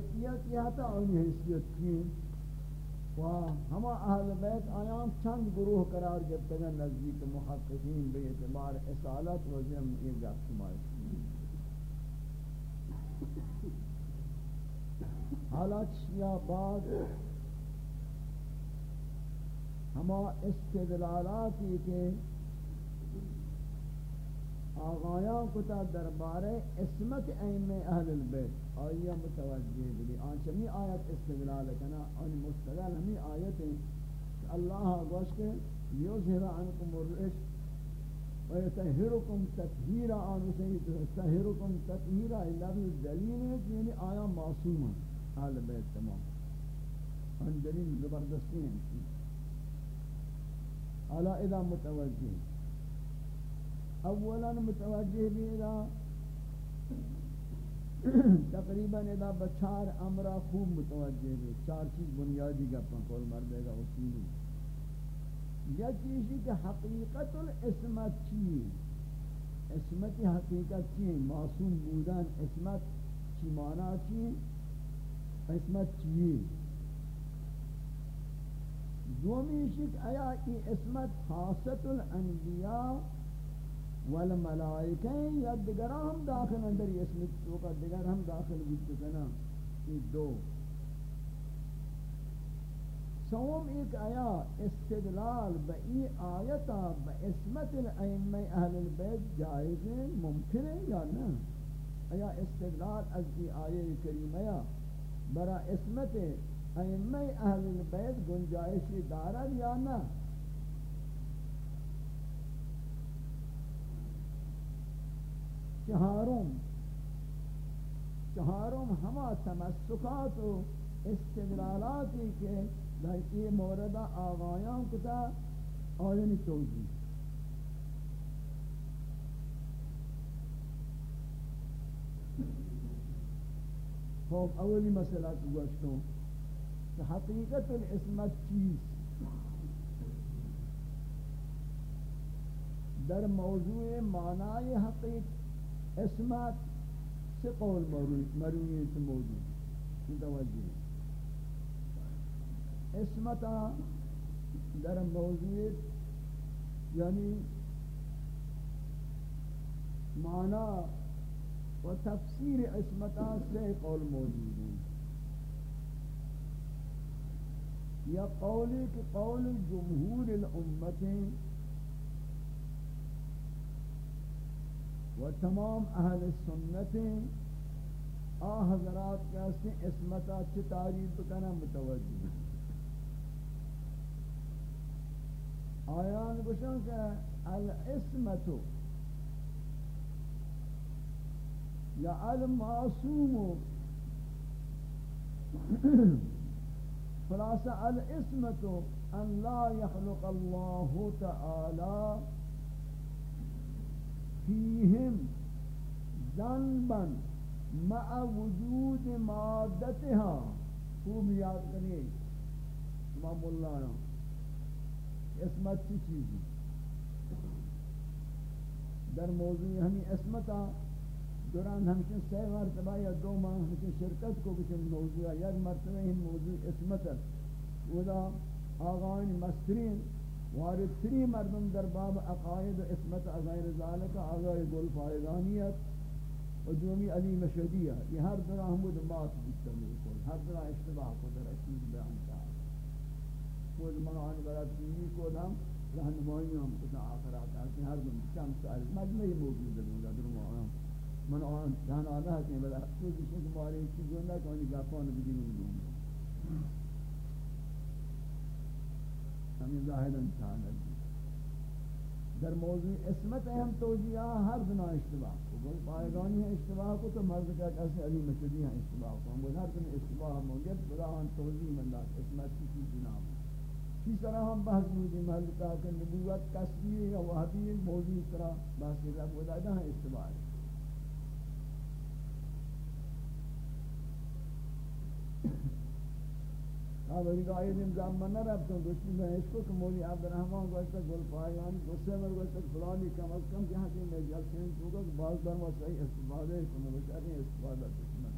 کیفیت یہ تا ان حیثیت کی۔ و ہما اہل بیت آیام چند گروہ قرار جب تک نزدیک محققین بے اعتبار اصالت و ضم یہ گپ شمار حالات یا بعد ہما استدلالاتی کے آغایان کتا دربار اسمت ایم اہل البیت۔ آئیہ متوجہ بھی آنچمی آیت استدلال کنا آن مستدل ہمیں آیت ہیں کہ اللہ گوش کے یوزہر عنکم الرش ویتہرکم تطہیرا۔ آنو سید تطہرکم تطہیرا لفظ دلیل ہے کہ یعنی آیا معصوم ہے اہل بیت تمام۔ ان دلیل زبردستی ہیں۔ اعلی اذا متوجہ۔ اولا متوجہ بھی اذا تقریباً اذا بچار امرا خوب متوجہ بھی چار چیز بنیادی گپاں کول مردے گا اصولی یا چیزی کہ حقیقت الاسمت چیئے؟ اسمت حقیقت چیئے؟ معصوم بودن اسمت چی مانا چیئے؟ اسمت چیئے؟ دومی شک آیا کی اسمت خاصت الانبیاء والملائکہ یا دیگر ہم داخل اندر یہ اسمت تو کا دیگر ہم داخل بیت کنا۔ یہ دو۔ سوم ایک آیا، استدلال بئی آیتا باسمت الائمہ اہل البیت جائز ممکن ہے یا نہ؟ آیا استدلال از کی آیہ کریمہ برا اسمت ائمہ اہل البیت گنجائشی دارد یا نہ؟ چہارم چہارم ہما تمسکات و استدلالاتی کے لائقی موردہ آغایان کتا آئینی توجی خوب اولی مسئلہ کو گوشتوں، کہ حقیقت الاسمت چیز؟ در موضوع معنی حقیق اسمت. سے قول مرویت موجود متوجہ اسمتا در موضوع یعنی معنی و تفسیر اسمتا سے قول موجود ہیں یا قولی کہ قول جمہور الامتیں و تمام اہل سنتیں آ حضرات کہتے ہیں اسمتا چھ تعریف کنا متوجہ آیان گوشن کہ الاسمتو یا المعصومو خلاصہ الاسمت ان لا يخلق اللہ تعالی فیہم ذنبا مع وجود مادتها خوب یاد کریں، امام اللہ اسمت کی چیزی۔ در موضوع ہمیں اسمتا دوران ہمشن سی مرتبہ یا دو ماہ ہمشن شرکت کو کچھ موضوع ہے یک مرتبہ ہم موضوع اسمت ہے۔ ودا آغائن مسترین وارد تری مردم در باب عقائد و اسمت غیر ذالک آغای گل فائدانیت و دومی علی مشہدیہ یہ ہر طرح ہمود بات بیتا ملکل ہر طرح اشتباہ کو در اشتباہ بیان چاہا خود منعان برات دینی کو دم رہنمائی ہم کتا آخرات آتی ہر دم چند سال مجمعی موجود ہے در موضوع من آن جان آدھا ہے کہ بلا تو جس کو مارے کی گوندا کوئی گاپان بھی نہیں دوں ہم ظاہر انسان ہے۔ در موضوع اسمت اہم توجیہ ہاں، ہر دنا اشتباہ کو۔ بول پائگانی ہے اشتباہ کو تو مرد کا کیسے علی مشدی ہیں اشتباہ کو۔ ہم ہر دن اشتباہ موجود بلا ہم توجیہ من اللہ اسمت کی چیز نام کی طرح ہم بحث موجود محل کا کہ نبوت کسبی یا وحدی، موضوع اس طرح بحث رب ودادہ ہیں اشتباہ ہے ہاں آوری کا آئیت انزام من نہ رب تو گوشتی میں مولی عبد الرحمن گوشتا گل پایان گوشتے من گوشت فلانی، کم از کم که کی میں جل سین چوکا کہ بعض در وہ صحیح استفادہ کنو بچاری استفاده کنو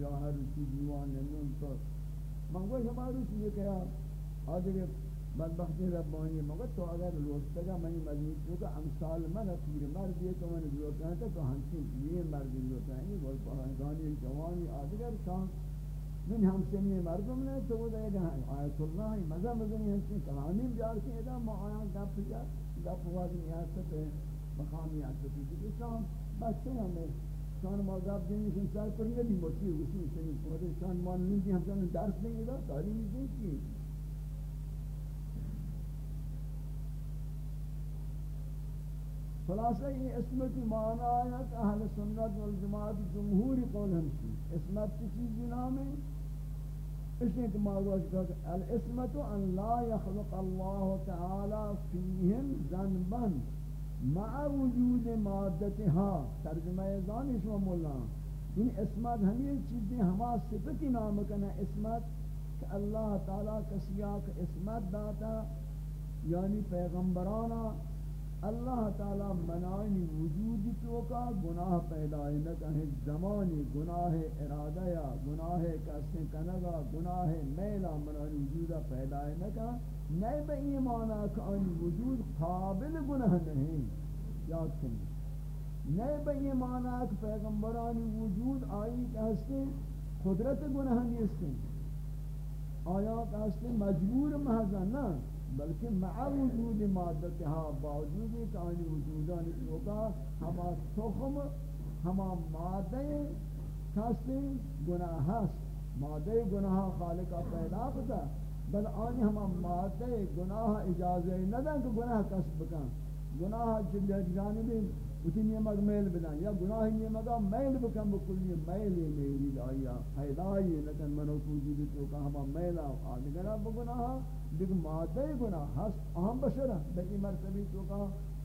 یا هر چیز دیوان نمون تو. من گوشت ہمارو چیز که آدھے بدبختی ربانی مگر تو اگر لوٹتا میں مزید تو امثال من پیر مردی یہ تو من لوٹتا ہے تو ہنسی یہ مردی لوٹتا ہے وہ پہنگانی جوانی آدگر شان. من ہمسنی مردم نے تو وہ دے دہائی آیت اللہ مزہ مزنی ہنسی کلامیم جار کے ما معایان گپ جا گپ وادی نیاست مقامی آسفی دیگه شان بسته همه شان ما گپ دینی شان سر پر نبی مچی وشی شنی پوده شان ما نیدی همچنان درس نگیدار تعلیم نیدی خلاصہ یہ اسمت معنی ہے کہ اہل سنت والجماعت جمہوری قول ہمشی. اسمت کی چیز نام ہے؟ اس نے کہ معلوم ہے کہ الاسمت ان لا يخلق الله تعالی فیہم ذنبا مع وجود مادتها ترجمہ زانی شما مولا این اسمت ہمیں چیزیں ہما صفتی نام کنا اسمت کہ اللہ تعالی کسیا کہ اسمت داتا یعنی پیغمبرانا اللہ تعالی منانی وجود تو کا گناہ پیدا ہے نہ کہیں، زمانی گناہ ارادہ یا گناہ کسے کنگا، گناہ میلا منانی وجود پیدا ہے نہ کہا نئے بے ایمانا کہ ان وجود قابل گناہ نہیں۔ یاد کریں۔ نئے بے ایمانا کہ پیغمبرانی وجود آئی کہ ہستے قدرت گناہ نہیں ہستے آیا کہ ہستے مجبور محضا نہ۔ بلکہ مع وجود مادتها ہاں باوجود کہ ان وجودان لوگا ہما تخم ہما مادے کاستے گناہ ہست مادے گناہ خالق پیدا کتا بل آنی ہم مادے گناہ اجازت نہ دیں کہ گناہ کسب کن گناہ جانب اسی نیمک میل بدن یا گناہ نیمک میل بکن بکلی میل میری آیا پیدایی لیکن منو توجید تو کہ ہم میلا آدھگرہ گناہ بگناہ دیکھ مادے گناہ ہست اہم بشر ہے بکی مرتبی تو کہ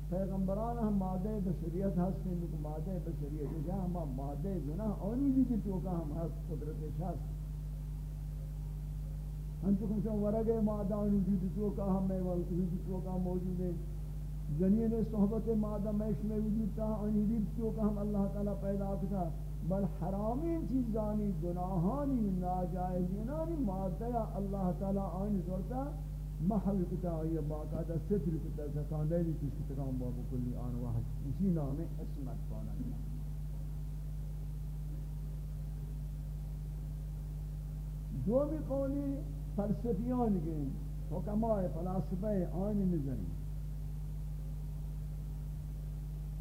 پیغمبران ہم مادے بشریت ہستے ہیں مادے بشریت جہاں ہم مادے گناہ اونی بھی تو کہ ہم ہست قدرت شخص انتکم شما ورگ مادہ مادان وجود تو کا ہم میں وجود تو کا موجود ہے جنین صحبت مادہ میں میں وجود تھا ان وجود تو کا ہم اللہ تعالی پیدا کتا بل حرامی چیزانی، گناہانی، ناجائزینانی مادہ اللہ تعالی آئین زورتا محل کتا، یہ باقاعدہ ستر کتا سکاندے لی کسی تکام بابا کلی آن واحد. اسی نام اسمت پانا دو بھی قولی فلسفیان گئیں، حکماء، فلاسفہ آئین نظر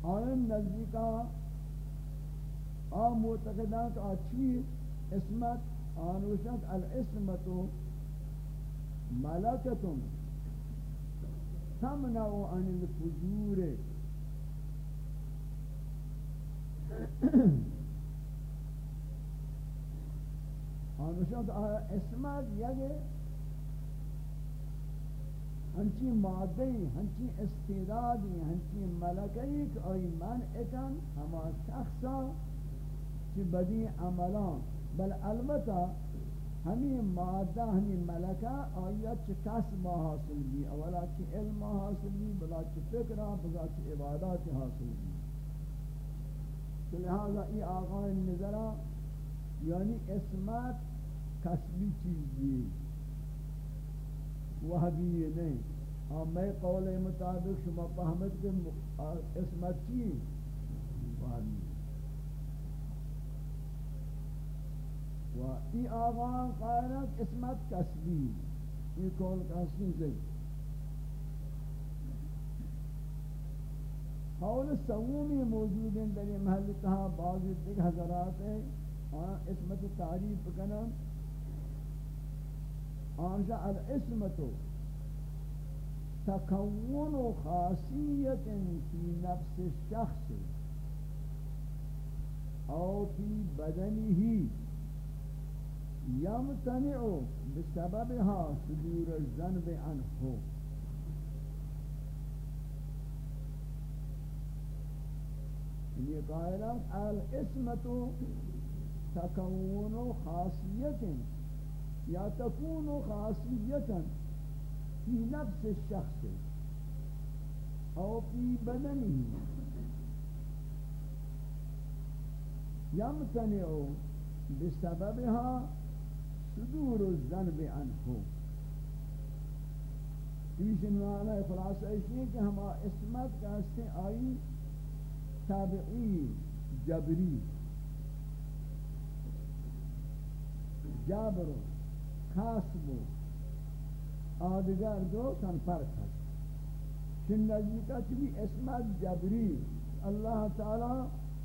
آئین نزدیکا آم معتقدات آچی اسمت آنوشت الاسمت ملکتم تمنع عن الفجور آنوشان اسمت یگه ہنچی مادی ہنچی استعدادی، ہنچی ملکی کہ آئی من اکن ہما شخصا چی بدی عملان. بل البتہ ہمیں مادہ ہمیں ملکہ آیا چی کسب حاصل بھی اولا چی علم حاصل بھی بلا چی فکرہ بلا چی عبادات حاصل بھی لہذا ای آغان نظرہ یعنی اسمت کسبی چیزی وحبی نہیں میں قول مطابق شما فهمت کہ اسمت چی؟ وحبی و ای آغان قائلت اسمت کسبی. یہ قول کسبی زید قول سومی موجود ہیں در محل تہا بعض دیکھ حضرات ہیں. اسمت تعریف کنا آنجا الاسمت تکون و خاصیت فی نفس الشخص. او فی بدنه یمتنع بسببها صدور الزنب عنه. یعنی یہ قائلہ الاسمت تكون خاصية یا تكون خاصية في نفس الشخص او في بدنه يمتنع بسببها صدور الذنب عنه. تیش معنی خلاصہ ہے کہ ہم اسمت کا سے آئی تابعی جبری. جبر خاصب آدگر دو تن فرق ہے چن نزدیکا چلی اسمت جبری اللہ تعالی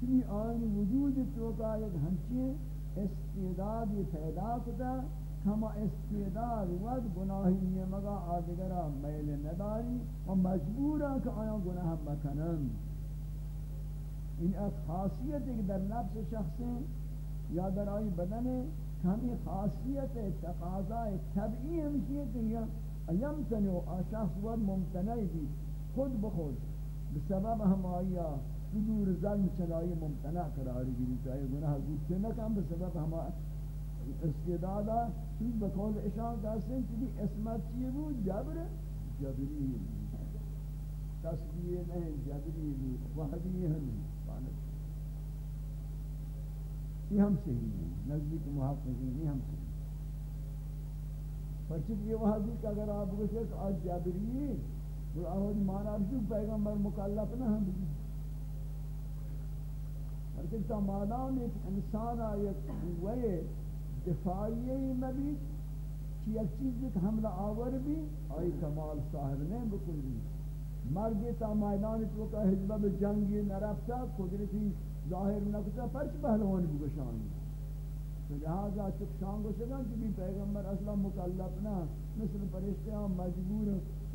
چلی آئین وجود تو کا ایک ہنچی استعداد پیدا کتا کما استعداد ود گناہی میں مگا آدگرہ میل نداری و مجبورا کہ آیا گناہ مکنن این ایک خاصیت ایک در نفس شخص یا در آئی بدن ہمیں خاصیت تقاضا طبعی ہمشی ہے کہ ایم تنو شخص ود ممتنعی بھی خود بخود. بسبب ہم آیا صدور ظلم چنائی ممتنع قرار گیری چاہے گناہ گوشتے نہ کم بسبب ہم استعدادا چیز بقول اشان کہتے چلی اسمت چیئے وہ جبر؟ جبری. تصویر نہیں جبری وحدی ہم پانک یہ ہم سے ہی ہیں، نزدیک محافظین یہ ہم سے ہی پرچک یہ وحدی کہ اگر آپ گوشے کہ آج جبری وہ آواز مانا جو پیغمبر مکلف نہ ہم بھی لیکن تا مادام ایک انسان آیت ہوئے دفاعی مبی کہ ایک چیز ایک حملہ آور بھی آئی کمال صاحب نہیں بکلی مرگی تا میدان تو کا حجبہ جنگی نرفتا قدرتی ظاہر نکتا پرچ پہلوانی بگشانی تو لہذا چک شان کو کہ بھی پیغمبر اصلا مکلف نہ، مثل پرشتے ہم مجبور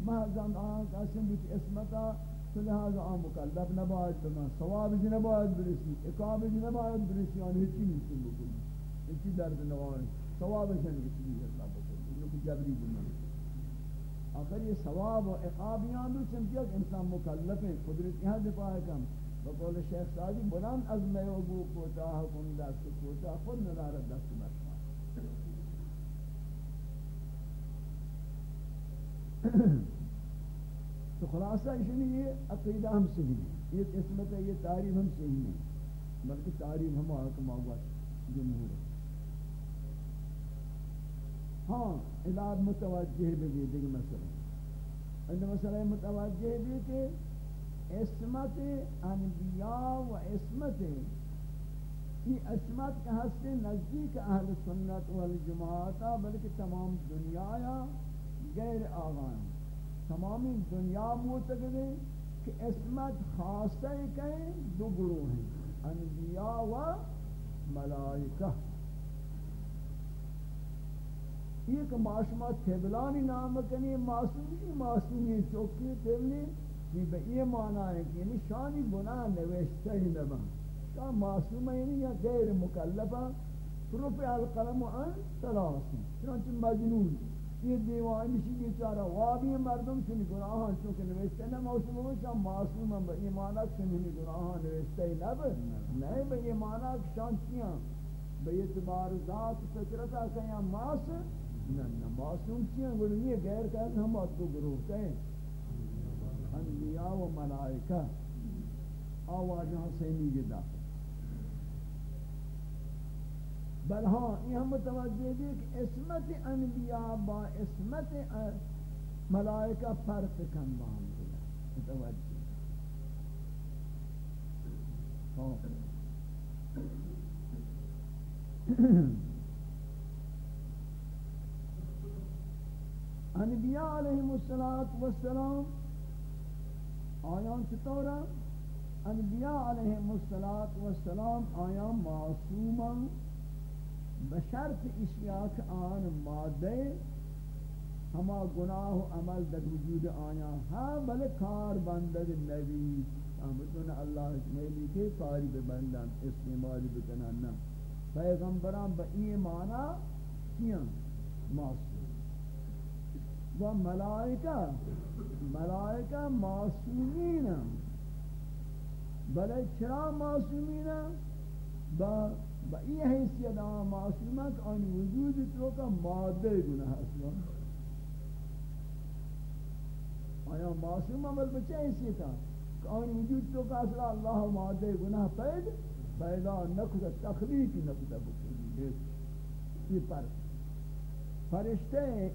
محضاً آن قسم بیت اسمتا تو لہذا آن مکلف نباید بنا، ثواب جی نباید برسی اقام جی نباید برسی آن ہیچی نیسن بکنی ہیچی درد نوانی ثواب جی جن کسی بھی اللہ بکنی انہوں کو جبری بنا۔ آخر یہ ثواب و اقاب یہاں دو چمکیا کہ انسان مکلف ہے قدرت یہاں دفاع کم۔ بقول شیخ سعادی بلند از میں وگو کوتا حکم دست کوتا خود ندارد دست مرشان تو خلاصہ اس لیے یہ عقیدہ ہم صحیح ہے، یہ قسمت ہے، یہ تعریف ہم صحیح نہیں بلکہ تعریف ہم حکم ہوا جمہور ہے۔ ہاں الاد متوجہ بھی دیکھ مسئلہ۔ اند مسئلہ متوجہ بھی کہ اسمت انبیاء و اسمت یہ اسمت کا ہستے نزدیک اہل سنت والجماعت بلکہ تمام دنیا یا غیر آغان. تمامی دنیا معتقد ہے کہ اسمت خاصہ کہیں دو گروہ ہیں، انبیاء و ملائکہ. یہ کہ معاشمہ تھبلانی نام کنی معصومی معصومی چوکی تبلی یہ بے یہ معنی ہے کہ یعنی شانی گناہ نوشتہ ہی نبا۔ شان معصومہ یعنی یا غیر مکلفہ۔ رفع القلم عن ثلاث چنانچہ مجنون۔ یہ دیوان اسی بیچارہ وابی مردم چنی گناہاں چونکہ نوشتے نہ موسم ہوئی شان معصوم ہم با ایمانا چنی گناہاں نوشتے نب نہیں با ایمانا شان چیاں؟ با اعتبار ذات فکرتا کہیں معص نہ نہ معصوم چیاں؟ گناہی غیر کہتے ہم آت کو گروہ کہیں۔ انبیاء و ملائکہ آواجہ حسینی کے داخل بل ہاں یہ ہم متوجہ دی کہ اسمت انبیاء با اسمت ملائکہ فرق کن باہم دیا متوجہ انبیاء علیہ السلام آیان چطورا انبیاء علیہ السلام آیان معصوما بشرط اشیاء آن مادے، ہما گناہ و عمل در وجود آیا ہاں بلے کار بندد نبی احمدون اللہ اکمیلی کے کاری ببندن استعمال بکنن، پیغمبران با ایمانا کیاں؟ معصوم۔ و ملائکہ ملائکہ معصومین بلے چرا معصومین با با این حیثیت آن معصومت آن وجود تو کا ماده گناه اصلا آیا معصوم عمل بچه حیثیت آن؟ آن وجود تو کا اصلا اللہ ماده گناه پید پیدا نکتا تخلیقی نکتا بکلی یہ پر فرشتے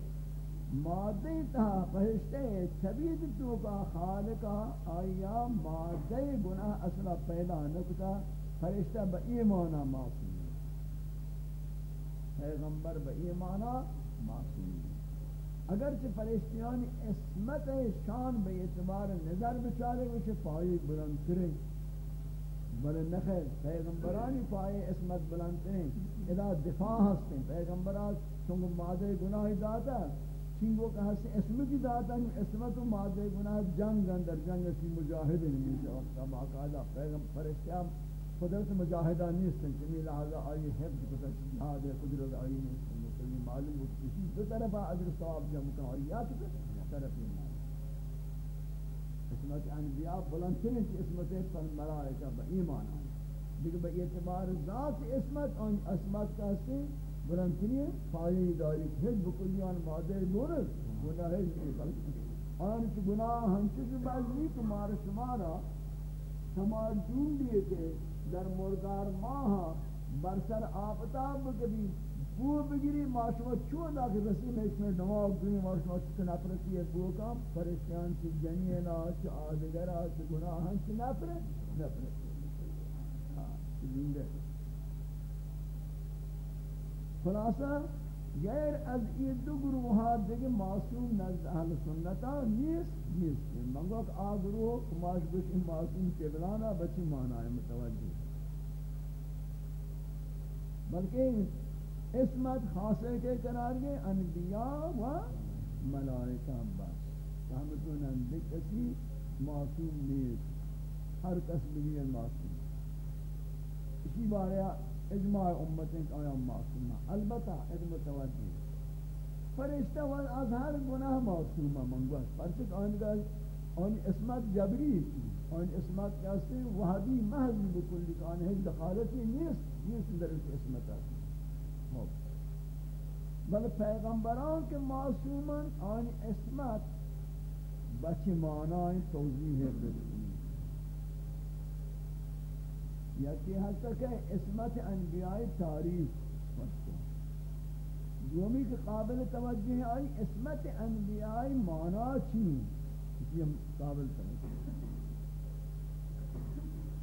مادے تا فرشتے چبید تو کا خالقا آیا مادے گناہ اصلا پیدا نکتا، فرشتہ با ایمانا معصوم پیغمبر با ایمانا معصوم اگرچہ فرشتیان اسمت شان بے اعتبار نظر بچارے وچے پائی بلند کریں بلے نخیر پیغمبرانی پائے اسمت بلند کریں، ادا دفاع ہستیں۔ پیغمبران چونکہ مادے گناہی داتا ہے چنگو کہ ہستے اسمتی داتا اسمت و مادے گناہ جنگ اندر جنگ سی مجاہد نہیں وقتا باقاعدہ پیغمبر فرشتیان قدرت مجاہدہ نیستن چمی لہذا آئی حفظ کتا جہاد قدرت آئی نہیں نیستن مسلمی معلوم ہو کسی دو طرف عجر ثواب جمع کن اور یا تو طرف ایمان اسمت انبیاء بلند بلندترین کی اسمت پر ملائکہ با ایمان آئی دیکھ با اعتبار ذات اسمت ان اسمت کہتے بلندترین پایی داری هیچ بکلیان ماده نور گناه نیست جی آن که گناه همچه بعض نیست مار شما را شما جون دیئے کہ در مردار ماہ برسر آفتاب کبھی بو بگیری ماشما چون دا کہ رسیم اس میں نواب نماغ دنی ماشما چکن اپرسی ہے بو کام۔ پریشان چی جنینا چی آدگرہ چی گناہاں چی نپرے نپرے ہاں زندہ۔ خلاصہ، غیر از یہ دو گروہ دیگه معصوم نزد اہل سنتا نیست نیست منگو کہ آ گروہ کماش بش معصوم قبلانا بچی معنی متوجہ بلکہ اسمت خاصے کے قرار گئے انبیاء و ملائکہ بس. فهمتون اندی کسی معصوم نیست. ہر کس بگیر معصوم. اسی بارے اجماع امتیں کہ آیا معصوم البتہ ایک متوجہ فرشتہ وال از ہر گناہ معصوم منگوش پرچک آنگا آن اسمت جبری آن اسمت کہتے وحدی محضی بکلی کہ آن ہیچ دخالتی نیست نیست در اس اسمت آتی بل پیغمبران کے معصومن، آن اسمت بچ معنی توضیح ہے یا کہ حتی کہ اسمت انبیاء تاریخ دومی کے قابل توجہ آئی اسمت انبیاء مانا چین اسی ہم قابل توجہ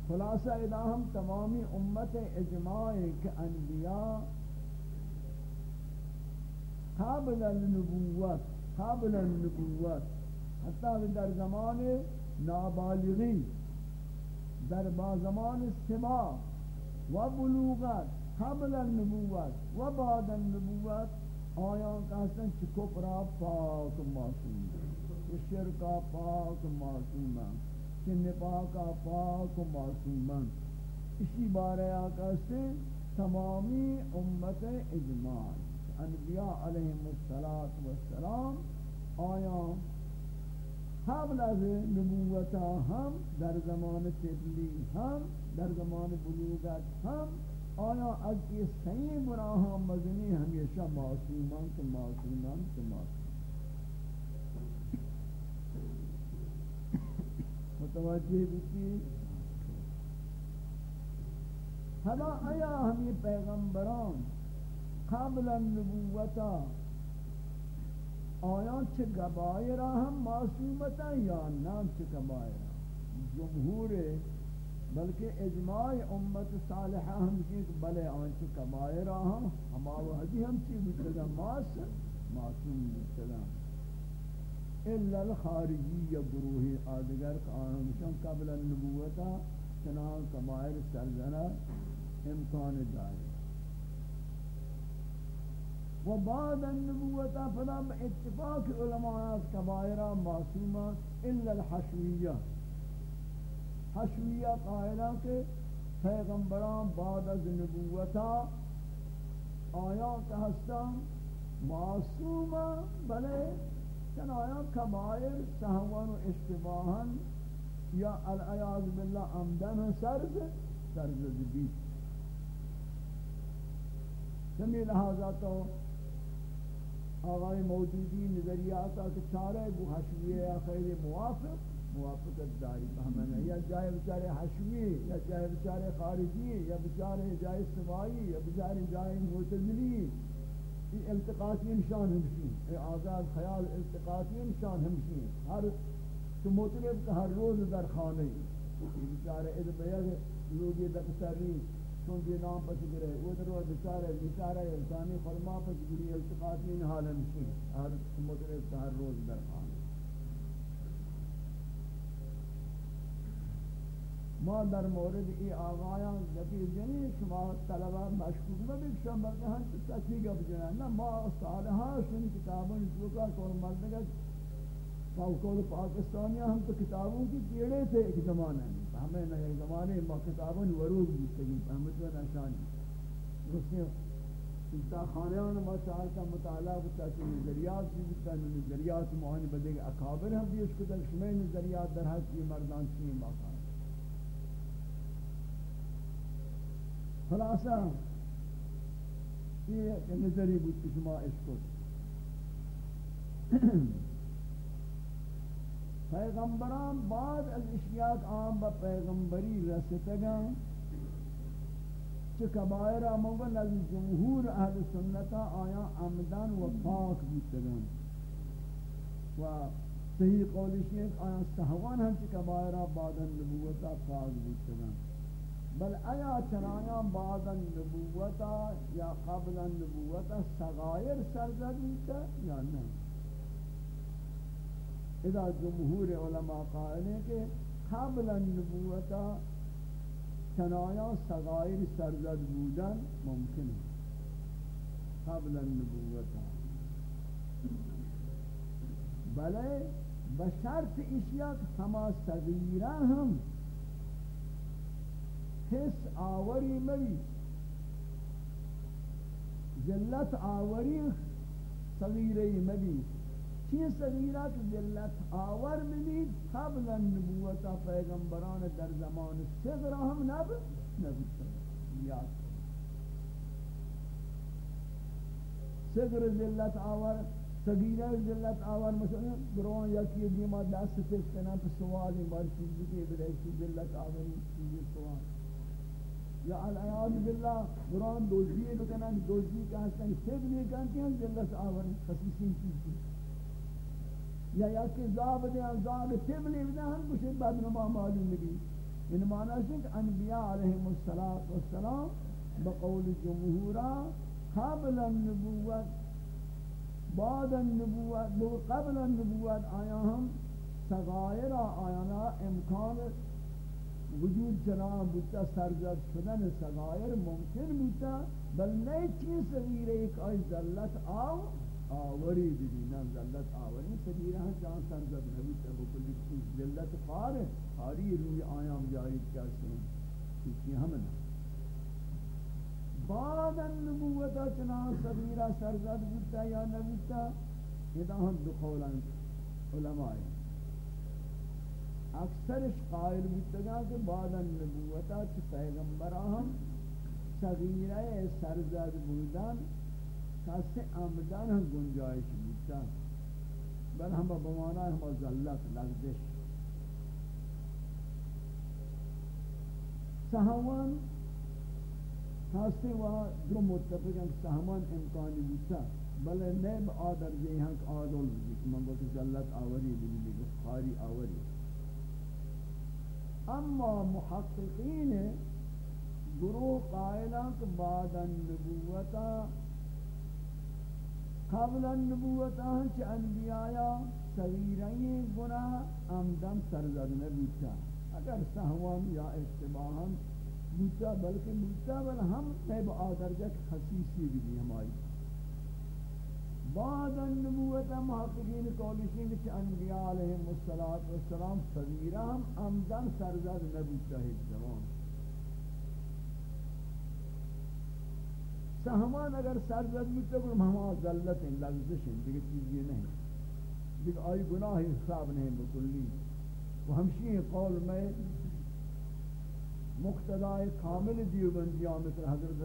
خلاصہ ادا ہم تمامی امت اجماع کہ انبیاء قابل النبوت قابل النبوت. حتی در زمان نابالغی. در با زمان سما و بلوغت، قبل النبوت و بعد النبوت آیان کہستن چی کفرا پاک معصوم چی شرکا پاک معصوم چی نپاکا پاک معصوم اسی بارے آقا سے تمامی امت اجماع. انبیاء علیہ السلام آیان قبل از نبوتا هم در زمان تبلی هم در زمان بلوغت، هم آیا از یہ صحیح گناہ مزنی ہمیشہ معصومان تو معصومان تو معصوم متوجہ بیتی حالا آیا ہمیں پیغمبران قبل النبوتا آیان چه گبائر ہم معصومتا یا نام چه گبائر جمہور بلکہ اجماع امت صالحہ ہم کی بلے آن چه گبائر ہم ہما وحدی ہم چی بچگا معص معصوم بچگا الا الخارجی یا گروہ آدگر آنشان قبل النبوتا چنان کبائر سرزنہ امکان داری و بعد النبوت فلا اتفاق علماء كبائر معصومة الا الحشوية حشوية قائلہ کہ پیغمبران بعد از نبوتا آیات ہستان معصومہ بلے چن آیا کبائر سہوان و اشتباہن یا العیاض باللہ عمدن سرز سرز بھی سمی لہذا تو آغای موجودی نظریات کہ چارے بو حشویہ یا خیر موافق موافقت داری فهمنا یا جائے بچارے حشوی یا جائے بچارے خارجی، یا بچارے جائے سوائی، یا بچارے جائے معتزلی یہ التقاطی نشان ہمشی یہ آزاد خیال التقاطی نشان ہمشی ہر تو مطلب کہ ہر روز در خانے یہ بچارے ادھ بیگ لوگی دکتری چون بھی نام پس گرے، وہ در وہ بچارے انسانی خرما پس گری، التقاط التقاطی نحال ہمشی ہر مطلب ہر روز در خانے ما در مورد ای آقایان ذکی جنی شما طلبہ مشکوک نبی شما بلکہ ہم تحقیق بجنن نا ما صالحہ شن کتابوں جوکا کور مردگا فوقول پاکستانی ہم تو کتابوں کی کیڑے تھے ایک زمانے میں۔ ہمیں نہ زمانے ما کتابوں ورود بیتگی فهمت و نشانی رسے انتا خانیان ما چاہتا مطالعہ بتا کہ نظریات بھی بتا نظریات معانی بدے گا اکابر ہم بھی اس کو در شمع نظریات در حق کی مردان چیئے باقا خلاصہ، یہ نظری بود کہ شما اس کو پیغمبران بعد از اشیاء عام با پیغمبری رستگاں چه کبائر آمون از جمهور اهل سنتا آیا عمدن و پاک بودتگان و صحیح قولشی ہے آیا سہوان ہم چه کبائر بعد نبوتا پاک بودتگان بل ایا چنایا بعد النبوتا یا قبل النبوتا صغائر سرزد ہوتا یا نہ اذا جمہور علماء قائل ہیں کہ قبل النبوتا چنایا صغائر سرزد بودن ممکن ہے۔ قبل النبوتا بلے بشرط اشیاء ہما صغیرہ ہم حس آوری مری۔ ذلت آوری صغیره مبی چی صغیرات ذلت آور مبی قبل النبوتا پیغمبران در زمان صغر هم نب نبی یاد صغر ذلت آور صغیرہ ذلت آور مثلا گروان یکی دیما دست تک کنن، تو سوالی بار چیزی کے بلے ذلت آوری چیزی سوال. یا الایاد باللہ قرآن دوزی بکنن، دوزی کا ہستن سب نہیں کہتے ہیں جلس آور، خصیصی چیز یا یا کہ زاب دے زاب سب نہیں ہم کچھ بعد نما معلوم بھی یعنی ان معنی ہے کہ انبیاء علیہ علیہم السلام بقول جمہورا قبل النبوت، بعد النبوت قبل النبوت آیا ہم، صغائر آیانا امکان وجود جناب بودتا، سرزد شدن سغایر ممکن بودتا، بل نئی چیز صغیره ایک آئی ذلت آو آوری دیدی، نم ذلت آوری. صغیره ہاں جان سرزد نبودتا بکلی چیز. ذلت خار ہے، خاری روی آیام جاری کرتے ہیں. کسی ہمیں بعد النبوتا چنان صغیرہ سرزد بودتا یا نبودتا یہ ہم دو قولان علماء ہیں. اکثرش قائل بودتگا کہ بعد النبوتا چھ پیغمبرا ہم؟ صغیرہ سرزد بودن. کسی عمدن ہم گنجائش بودتا بل ہم بمانا ہم ذلت لگزش سہوان کسی و دو متفق ہیں سہوان امکانی بودتا بل نیب آدر جیہاں آدول بودت من گوتی ذلت آوری بودت خاری آوری. اما محققین گروہ قائلان کہ بعد النبوتا قبل النبوتا ہنچ انبیاء صغیرین گناہ امدن سرزد نبیتا اگر سہوان یا اتباہن بوتا بلکہ بوتا بل ہم نیب آدرجہ خصیصی بھی ہمائی بعد النبوت محققین قولشین کہ انبیاء علیہم السلام صغیرہ ہم امدن سرزد نبی شاہد زمان. سہمان اگر سر سرزد بھی تو ہما ذلت ہیں لغزش ہیں دیکھ چیز یہ نہیں دیکھ آئی گناہ حساب نہیں بکلی وہ ہمشی ہیں قول میں مقتداء کامل دیوبندیاں مثل حضرت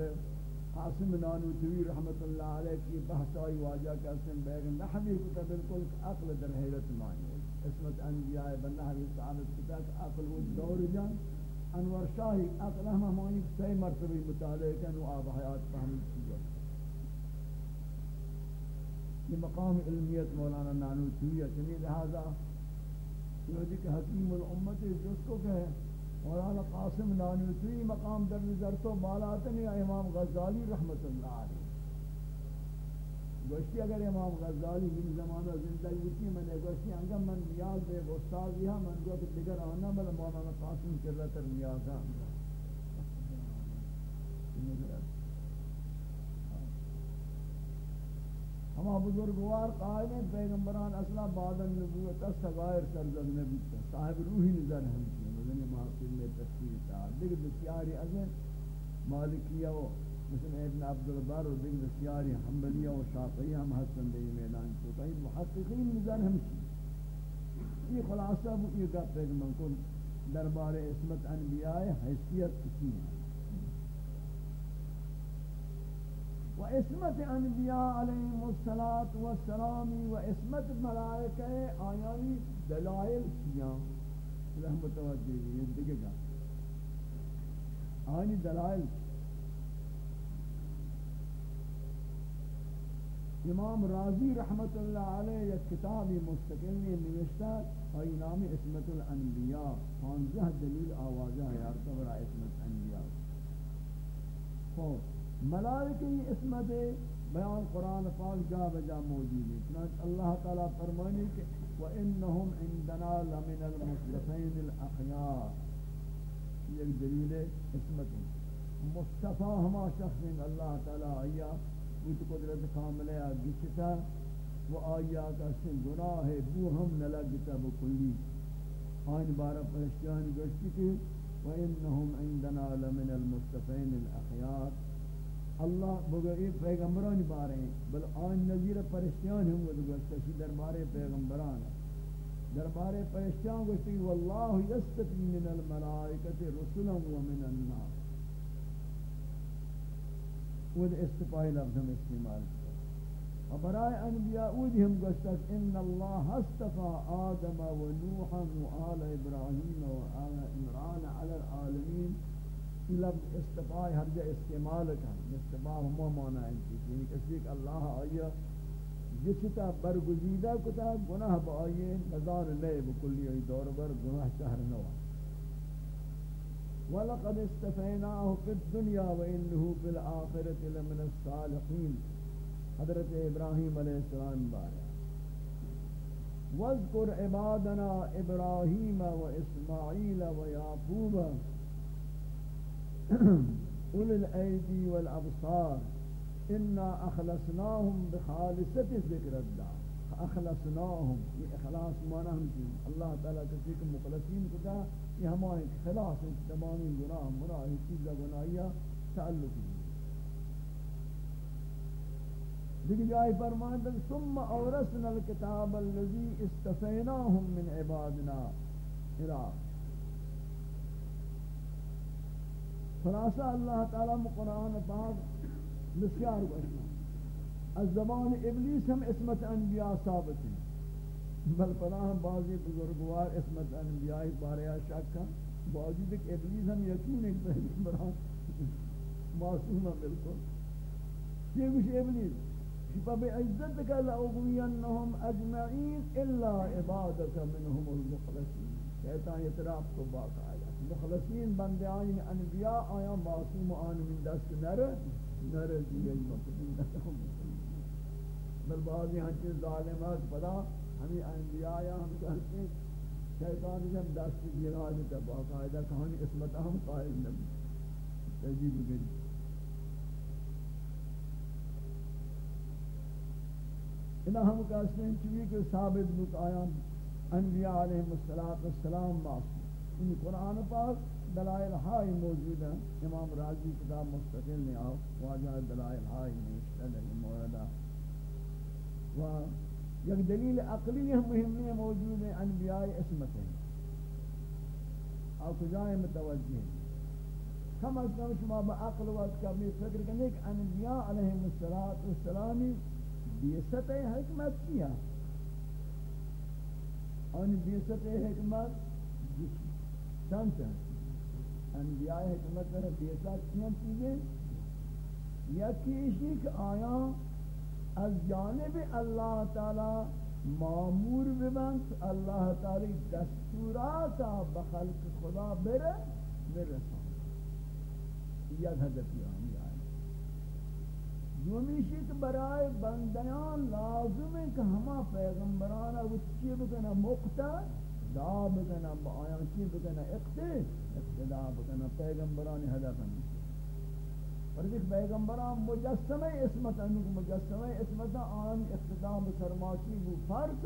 قاسم نانوتوی رحمت اللہ علیہ کی بحثائی واجہ کا اسم بیگ نحوی کو بالکل عقل در حیرت مانی اسمت انبیاء بندہ حدیث ثابت کتا کہ عقل و دور جان. انور شاہی عقل ہم ہمانی سی مرتبی مطالعہ کن و آب حیات فہمی چیزا یہ مقام علمیت مولانا نانوتوی ہے۔ چنین لہذا، یہ کہ حکیم الامت جس کو کہے مولانا قاسم نانوتوی مقام در نظر تو بالاتن یا امام غزالی رحمت اللہ علیہ۔ گوشتی اگر امام غزالی من زمانہ زندگی ہوتی میں نے گوشتی انگا من نیاز دے استاد یہ من گو کہ دیگر آنا بل مولانا قاسم کر رہا تر نیاز آنا ہما بزرگوار قائل ہیں، پیغمبران اصلا بعد النبوت سغائر سرزد نبی تا صاحب روحی نظر ہم کی مدن محاصل میں تفسیر تا دیکھ بسیاری ازن مالکیہ و مثل ابن عبد البر و دیکھ بسیاری حنبلیہ و شافعی ہم حسن دے میدان تو کہیں محققین نظر ہم کی یہ خلاصہ وہ یہ گا پیغمبر کو دربار اسمت انبیاء حیثیت کسی ہے و اسمت انبیاء علیہم الصلاة والسلام و اسمت ملائکہ آیانی دلائل کیا؟ رحمت توجہ یہ دیکھے گا آیانی دلائل امام راضی رحمت اللہ علیہ یک کتابی مستقل نے نوشتا آئی نام اسمت الانبیاء پانزہ دلیل آوازہ ہے ارتبرہ اسمت انبیاء۔ خوب ملائکی اسمت بیان قرآن پاک جا بجا موجود ہے۔ چنانچہ اللہ تعالیٰ فرمانی کہ وَإِنَّهُمْ عِنْدَنَا لَمِنَ الْمُصْلِفَيْنِ الْأَخْيَارِ یہ دلیل اسمت ہے۔ مصطفیٰ ہما شخص ہیں، اللہ تعالیٰ آیا وہ قدرت کاملے گچتا وہ آیا کا سن گناہ ہے، بو ہم نہ نلگتا بکلی۔ آئین بارہ پرشتیان گوشتی کہ وَإِنَّهُمْ عِنْدَنَا لَمِنَ الْمُصْطَفَيْنِ الْأَخْيَارِ۔ اللہ بگئی پیغمبران بارے ہیں، بل آن نظیر پرشتیان ہم وہ گوشتی دربار پیغمبران۔ دربار پرشتیان گوشتی واللہ یستفی من الملائکت رسلا ومن الناس۔ وہ استفائی لفظ ہم استعمال اور برائے انبیاء اوج ہم گوشتک ان اللہ استفا آدم و نوحا و آل ابراہیم و آل عمران علی العالمین. یہ لفظ استفاء ہر جا استعمال کن استفاء ہما مانا ہے یعنی کسی کہ اللہ آیا جستا برگزیدہ کتا گناہ با آئیے نظار لے بکلی ای دور بر گناہ چہر نوا وَلَقَدْ اسْتَفَيْنَاهُ فِي الدُّنْيَا وَإِنَّهُ فِي الْآخِرَةِ لَمِنَ الصَّالِحِينَ حضرت ابراہیم علیہ السلام بارے۔ وَاذْكُرْ عِبَادَنَا إِبْرَاهِيمَ وَإِسْمَاعِيلَ وَيَعْقُوبَ اول الایدی والابصار انا اخلصناهم بخالصت ذکر الدار اخلصناهم یہ اخلاص معنی ہم کی۔ اللہ تعالی کسی کو مخلصین کو کہا یہ ہمارے خلاص ہیں تمام گناہ مرا ہے چیز گناہیا تعلق دیکھ جائے فرمائے ثم اورثنا الكتاب الذي استفيناهم من عبادنا. عراق خلاصہ اللہ تعالیٰ قرآن پاک بسیار گوشنا از زبان ابلیس ہم اسمت انبیاء ثابت ہیں بل پناہ بعضی بزرگوار اسمت انبیاء بارے شک کا باوجود کہ ابلیس ہم یقین ایک پہلی بران معصوم ہے بالکل۔ یہ کچھ ابلیس شفا بعزت کا لأغوینہم اجمعین الا عبادت منہم المخلصین۔ شیطان اعتراف کو باقا ہے مخلصین بندیان انبیاء آیا معصوم آن من دست نر نر دیگه مقصود بل بعضی ہنچے ظالمات پدا ہمیں انبیاء آیا ہم کہتے ہیں، شیطان جب دست گرا دیتا، باقاعدہ کہانی قسمت ہم قائل نبی تجیب گری انہا ہم کہتے ہیں چوئی کہ ثابت بک آیا، انبیاء علیہ السلام معصوم۔ ان قرآن پاک دلائل ہائی موجود ہیں۔ امام راضی کتاب مستقل نے آؤ، واجہ دلائل ہائی نوشتہ در موردہ۔ و یک دلیل عقلی ہم مہمی موجود ہیں انبیاء اسمت ہیں اور کجائیں متوجہ ہیں کم از کم شما با عقل وقت کا بھی فکر کرنے کہ انبیاء علیہ السلامی بیست حکمت کیا ان بیست حکمت چند چند انبیاء حکمت پر بیست چند چیزیں یکی اشی کہ آیا از جانب اللہ تعالی معمور ببند اللہ تعالی دستوراتا بخلق خدا بر برسان. یہ ہدف یہ یعنی آئی دومیشی کہ برائے بندیان لازم ہے کہ ہما پیغمبرانا وہ چی بکنا مقتا دا بکنا با آیان چی بکنا اقتے اقتدا بکنا پیغمبرانی ہدف ہمیں اور پیغمبران مجسمہ اسمت انو مجسمہ اسمت، آن اقتدا بسرماچی وہ فرض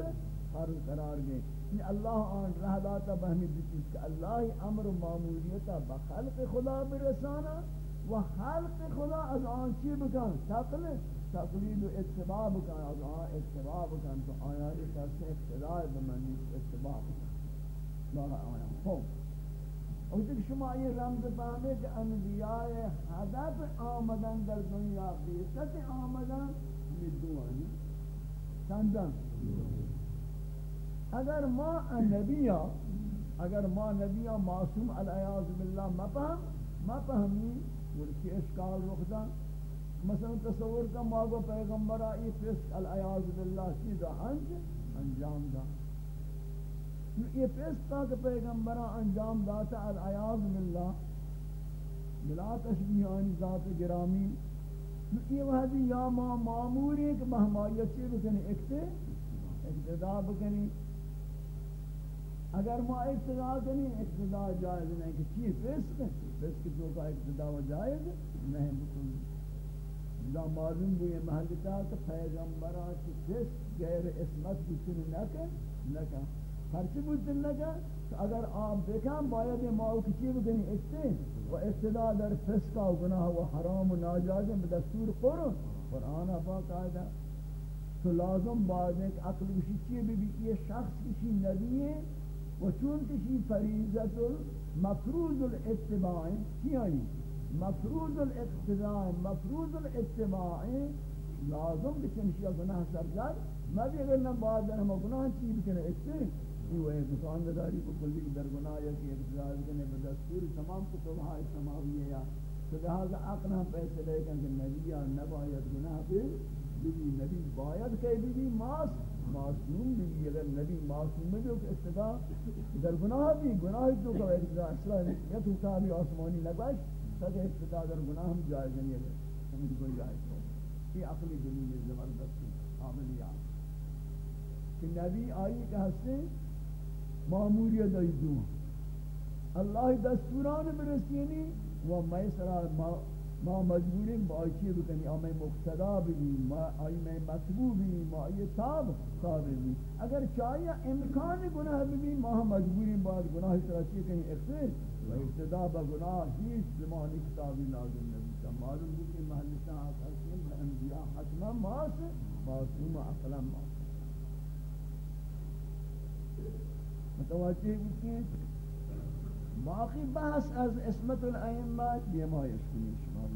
فرض قرار گئے۔ یعنی اللہ آن رہ داتا بہمی بچیز کہ اللہ امر و معمولیتا بخلق خدا برسانا و خلق خدا از آن چی بکن؟ تقل تقلید و اتباع بکن، از آن اتباع بکن۔ تو آیا ایک کسی اقتداء بمنی اتباع بکن۔ اللہ آیا خوب اور جب شما یہ رمز فهمے کہ انبیاء حدف آمدن در دنیا بیست آمدن ہمیں دو آنی چندن۔ اگر ما نبیہ اگر ما نبیہ معصوم العیاض باللہ ما پہم ما پہمی ورکی اشکال رخ دا مثلا تصور کا ماغو پیغمبر آئی فسق العیاض باللہ چیزا انج انجام دا یہ فسق کا پیغمبر انجام داتا العیاض باللہ۔ بلا تشبیح آنی ذات گرامی۔ یہ وحدی یا ما معمور ہے کہ مہمایت چی بکنی، اکتے اقتداء بکنی۔ اگر ما اقتداء کنی اقتداء جائز نہیں کہ چی فسق فسق تو کا اقتداء جائز نہیں بکن دا معلوم بھی یہ محلتا کہ پیغمبرہ کی فسق غیر اسمت بکن نکن نکن۔ پرچی بودن نکن اگر آپ دیکھیں باید ماو کچی بکنی اکتے و اقتداء در فسق و گناہ و حرام و ناجاز بدستور قرآن قرآن پاک آئیدہ تو لازم بعد ایک عقل کشی چیئے بھی یہ شخص کسی نبی ہے و چون کسی فریضت مفروض الاتباع کیانی مفروض الاقتداء، مفروض الاتباع لازم بچنشی گناہ سرزد میں بھی اگر نہ بعد در ہم گناہ چیز کرنے اکتے یہ وہ دکان داری کو کلی در گناہ یا کہ اقتدار کرنے بدستور تمام کتب ہائی سماوی ہے یا تو لہذا عقل ہم پیسے لے کہ نبی یا نبایت گناہ پہ بھی نبی باید کہ بھی ماس معصوم بھی اگر نبی معصوم ہے جو کہ اتدا در گناہ بھی گناہ تو کا اتدا اصلا یا تو کا بھی آسمانی لگاش تک اتدا در گناہ ہم جائز نہیں ہے ہم کوئی جائز نہیں۔ یہ عقلی دلیل زبردست عملیات۔ کہ نبی آئی کہ ہستے معمولیت ای دو اللہ دستوران برسینی و میں سرا ما مجبوریم با چی بکنی آمی مقتدا بھی ما آئی میں مطبوع بھی ما آئی تاب قابل بھی اگر چاہیے امکان گناہ بھی ما مجبوریم با گناہ طرح چی کہیں اقتر و ابتدا با گناہ ہیچ زمانی کتابی لازم نبی کا معلوم بھی کہ محلتا آخر سے انبیاء حتما ماس معصوم اقلا ماس متوجه بودید باقی بحث از اسمت الائمه بیمایش کنید شما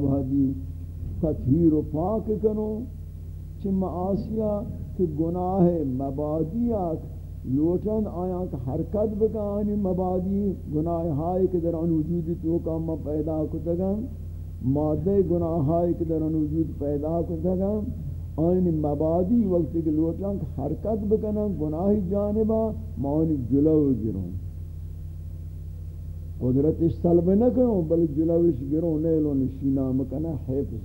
دیگر تطہیر و پاک کنو چھ معاصیہ کہ گناہ مبادیات لوٹن آیا کہ حرکت بکانی مبادی، گناہ ہائی کہ در ان وجود تو کام پیدا کتگم مادہ گناہ ہائی کہ در ان وجود پیدا کتگم آئین مبادی وقت کہ لوٹن حرکت بکنن، گناہ جانبا مانی جلو گروں قدرتش طلب نہ کروں بل جلوش گروں نیلو نشینا مکنا حفظ.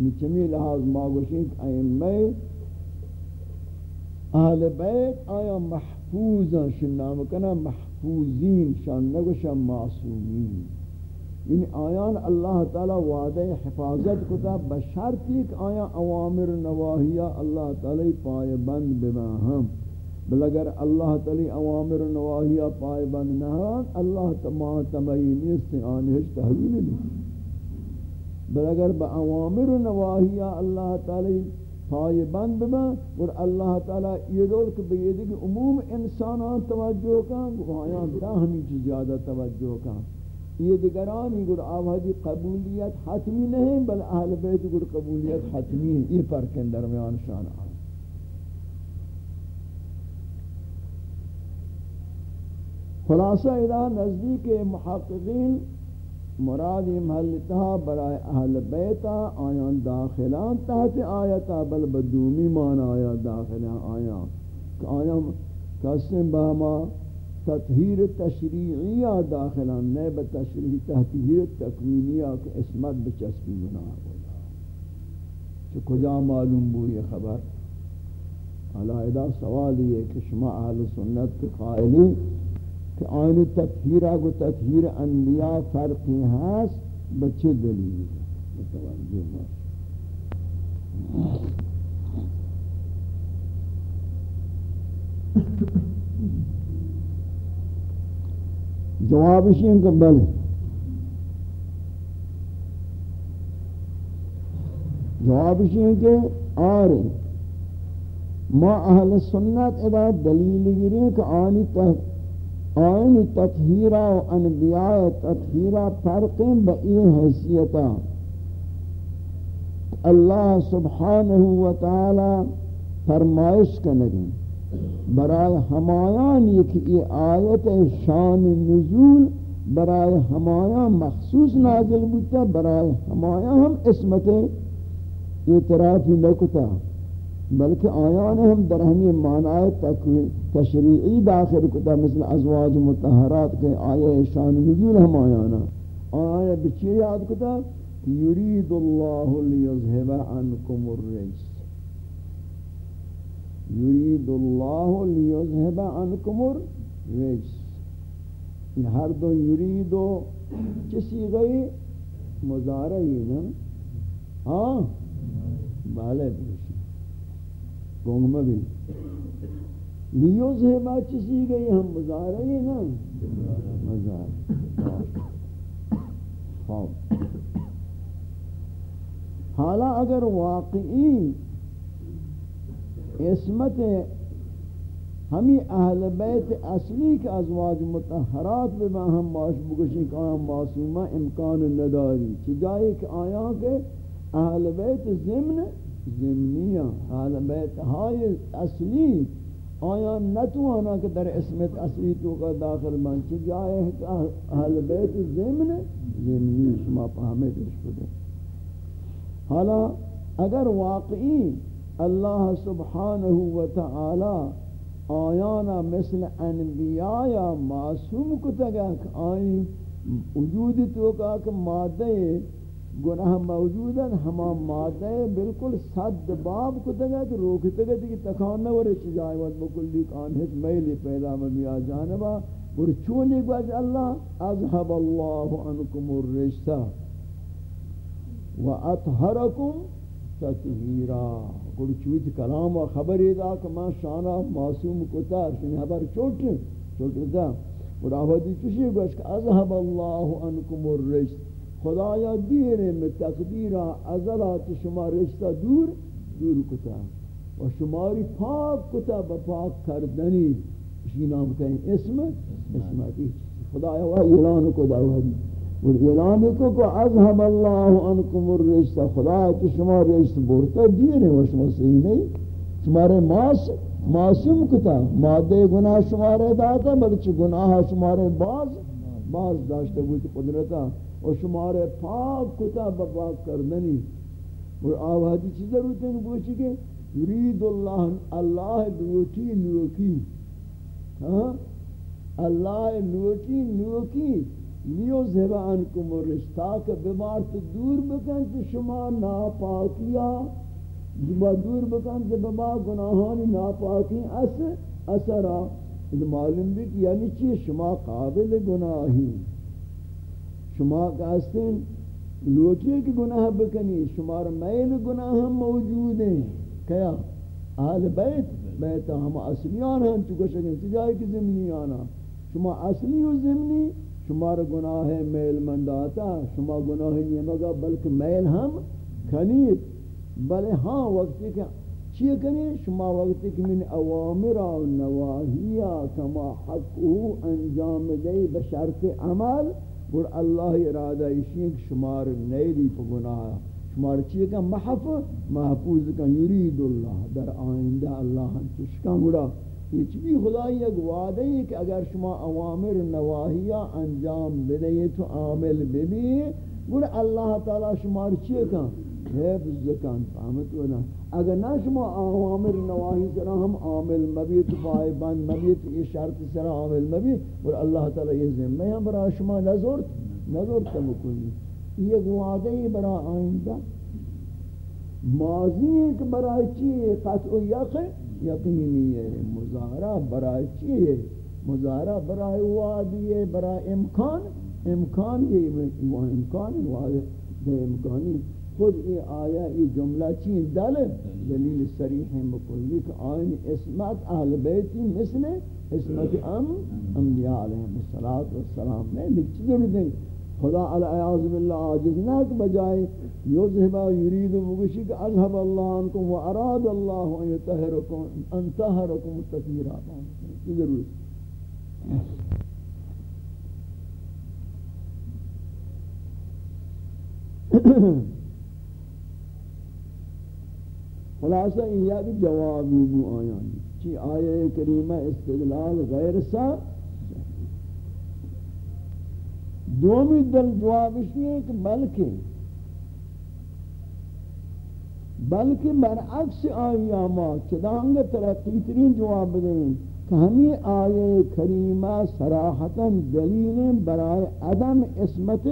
نچمی لحاظ ماگوشیں کہ ائمہ اہل بیت آیا محفوظا شنام کنا محفوظین شان نگوشا معصومین. یعنی آیان اللہ تعالی وعدہ حفاظت کتا بشرط ایک آیا اوامر نواہیہ اللہ تعالی پائے بند بما ہم بل اگر اللہ تعالی اوامر و نواہیہ پائے بند نہ اللہ تمام تمہین اس سے آنہش تحویل نہیں۔ بل اگر با اوامر و نواہیہ اللہ تعالی پای بند بما، اور اللہ تعالی یہ دور کہ بے کہ عموم انسانان توجہ کان گوایان دا ہمیں زیادہ توجہ کان۔ یہ دیگرانی گر آوازی قبولیت حتمی نہیں، بل اہل بیت گر قبولیت حتمی ہے یہ فرق ان درمیان شان آن۔ خلاصہ اذا نزدیک محققین مراد محلتها برای اہل بیتا آیان داخلان تحت آیتا، بل بدومی مان آیا داخلان آیا کہ آیا قسم بہما تطہیر تشریعیہ داخلان نئے بتشریع تحتیر تکوینیہ کہ اسمت بچسپی گناہ ہوگا کہ کجا معلوم بو یہ خبر؟ علائدہ سوال یہ کہ شما اہل سنت کے قائلی کہ آئین تطہیرہ کو تطہیر انبیاء فرقی ہاس، بچے دلیل متوجہ جواب اسی ہیں کہ بلے جواب اسی ہیں کہ آرے ما اہل سنت ادا دلیل گریں کہ آنی تحقیق آئین تطہیرہ و انبیاء تطہیرہ فرقیں بئی حیثیتا۔ اللہ سبحانہ وتعالی فرمائش کنگیں برائے ہمایان یہ یہ آیت شان نزول برائے ہمایان مخصوص نازل بودتا برائے ہمایان ہم اسمت اعترافی لکتا بلکہ آیان ہم در ہمیں معنی تشریعی داخل کتا، مثل ازواج متحرات کے آیہ شان نزول ہم آیانا آیہ بچی یاد کتا، یرید اللہ لیظہب عنکم الرجس۔ یرید اللہ لیظہب عنکم الرجس۔ یہ ہر دو یریدو کسی گئی مزارعی نا ہاں؟ بالے بھی گونگ میں بھی لیو زہبا چیزی گئی، ہم مزارہ ہی نا۔ مزارہ خواب۔ حالا اگر واقعی اسمت ہمی اہل بیت اصلی کے ازواج متحرات بما ہم معاش بکشی کہ ہم معصومہ امکان نداری۔ چی جائے کہ آیا کہ اہل بیت زمن زمنیہ حال بیت ہائی اصلی. آیا نتوانا کہ در اسمت اصلی تو کا داخل من چھ جائے ہے؟ اہل بیت زمن زمنی شما پہمت اس کو دے حالا اگر واقعی اللہ سبحانہ وتعالی آیانا مثل انبیاء یا معصوم کتگا کہ آئی وجود تو کا کہ مادہ گناہ موجود ہیں، ہما مادہ بالکل صد باب کو دگا کہ روکتے گا کہ تکان نہ ورے چجائے وقت بکلی کان ہت میلی پیدا مبیا جانبا اور چونی گوز اللہ اذهب اللہ عنکم الرجسہ و اطہرکم تطہیرا۔ گوڑ چویت کلام و خبری دا کہ ما شانا معصوم کتا، شنی خبر چوٹ چوٹ دا اور آوازی چوشی گوز کہ اذهب اللہ عنکم الرجسہ خدایا دیر میں تقدیرہ ازلات شما رشتہ دور دور کتا و شماری پاک کتا بپاک کردنی، اسی نام کہیں اسم اسمتی خدایا وہ اعلان کو دعوت اور اعلان کو کو اذهب الله عنكم الرجس۔ خدا کہ شما رجس بورتا دیر ہے، وہ شما صحیح نہیں۔ شمارے ماس، معصوم کتا۔ مادے گناہ شمارے داتا بلکہ گناہ شمارے باز باز داشتے ہوئی قدرتا۔ اور شمارے پاک کتا بپاک کردنی اور آوازی چیز ضرورت ہے کہ کہ یرید اللہ اللہ لوٹی نوکی ہاں؟ اللہ لوٹی نوکی لیو زیبا انکم رشتہ کہ بیمار تو دور بکن تو شما ناپاکیا جبا دور بکن تو بما گناہانی ناپاکی اثر اثرہ معلوم بھی کہ یعنی چی شما قابل گناہی۔ شما کہتے ہیں لوٹی کی گناہ بکنی شمار میل گناہ ہم موجود ہیں۔ کیا؟ آل بیت؟ بیت ہم اصلیان ہیں چکو شکن سجائی کی زمینی آنا شما اصلی و زمینی شمار گناہ میل منداتا شما گناہ نہیں مگا، بلکہ میل ہم کھنید بلے ہاں وقتی کہ چیئے کنی؟ شما وقتی کہ من اوامر و نواہیہ کما حقو انجام دے بشرط عمل اور اللہ ارادہ اسی شمار نیلی پا گناہ شمار چیئے کہ محف، محفوظ کا یرید اللہ. در آئندہ اللہ ہم چشکا گڑا. یہ چیزی خدای ایک وعدہ ہے کہ اگر شما اوامر نواہیہ انجام بدے تو عامل ببی گڑا اللہ تعالی شمار چیئے کہ حفظ کن فهمت ونا اگر نہ شما اوامر نواہی سرا ہم عامل مبیت پائے بند مبیت یہ شرط سرا عامل مبی اور اللہ تعالی یہ ذمہ ہے برا شما نظر نظر تم کوئی یہ وعدہ ہے برا آئندہ ماضی ہے کہ برا چی؟ قطع یق یقینی ہے مظاہرہ برا چی؟ ہے مظاہرہ برا وعدی ہے برا امکان امکان یہ امکان وعدہ امکانی. خود ای آیا ای جملہ چین دل دلیل صریح مکلی کہ آئین اسمت اہل بیتی مثل اسمت ام، انبیاء علیہ السلام میں لکھ چیزیں دیں خدا علیہ باللہ عاجز نہ کہ بجائے یذہب یرید مگشی کہ اذهب اللہ عنکم و اراد اللہ ان یطہرکم ان طہرکم تطہیرا یہ ضرور Ahem. خلاصہ یہ جوابی بو آیان. چی آیہ کریمہ استدلال غیر سا دومی دل جواب اس لیے کہ بلکہ بلکہ برعکس آیامات چدانگ ترقی ترین جواب دیں کہ ہمیں آیہ کریمہ سراحتاً دلیل برائے عدم اسمت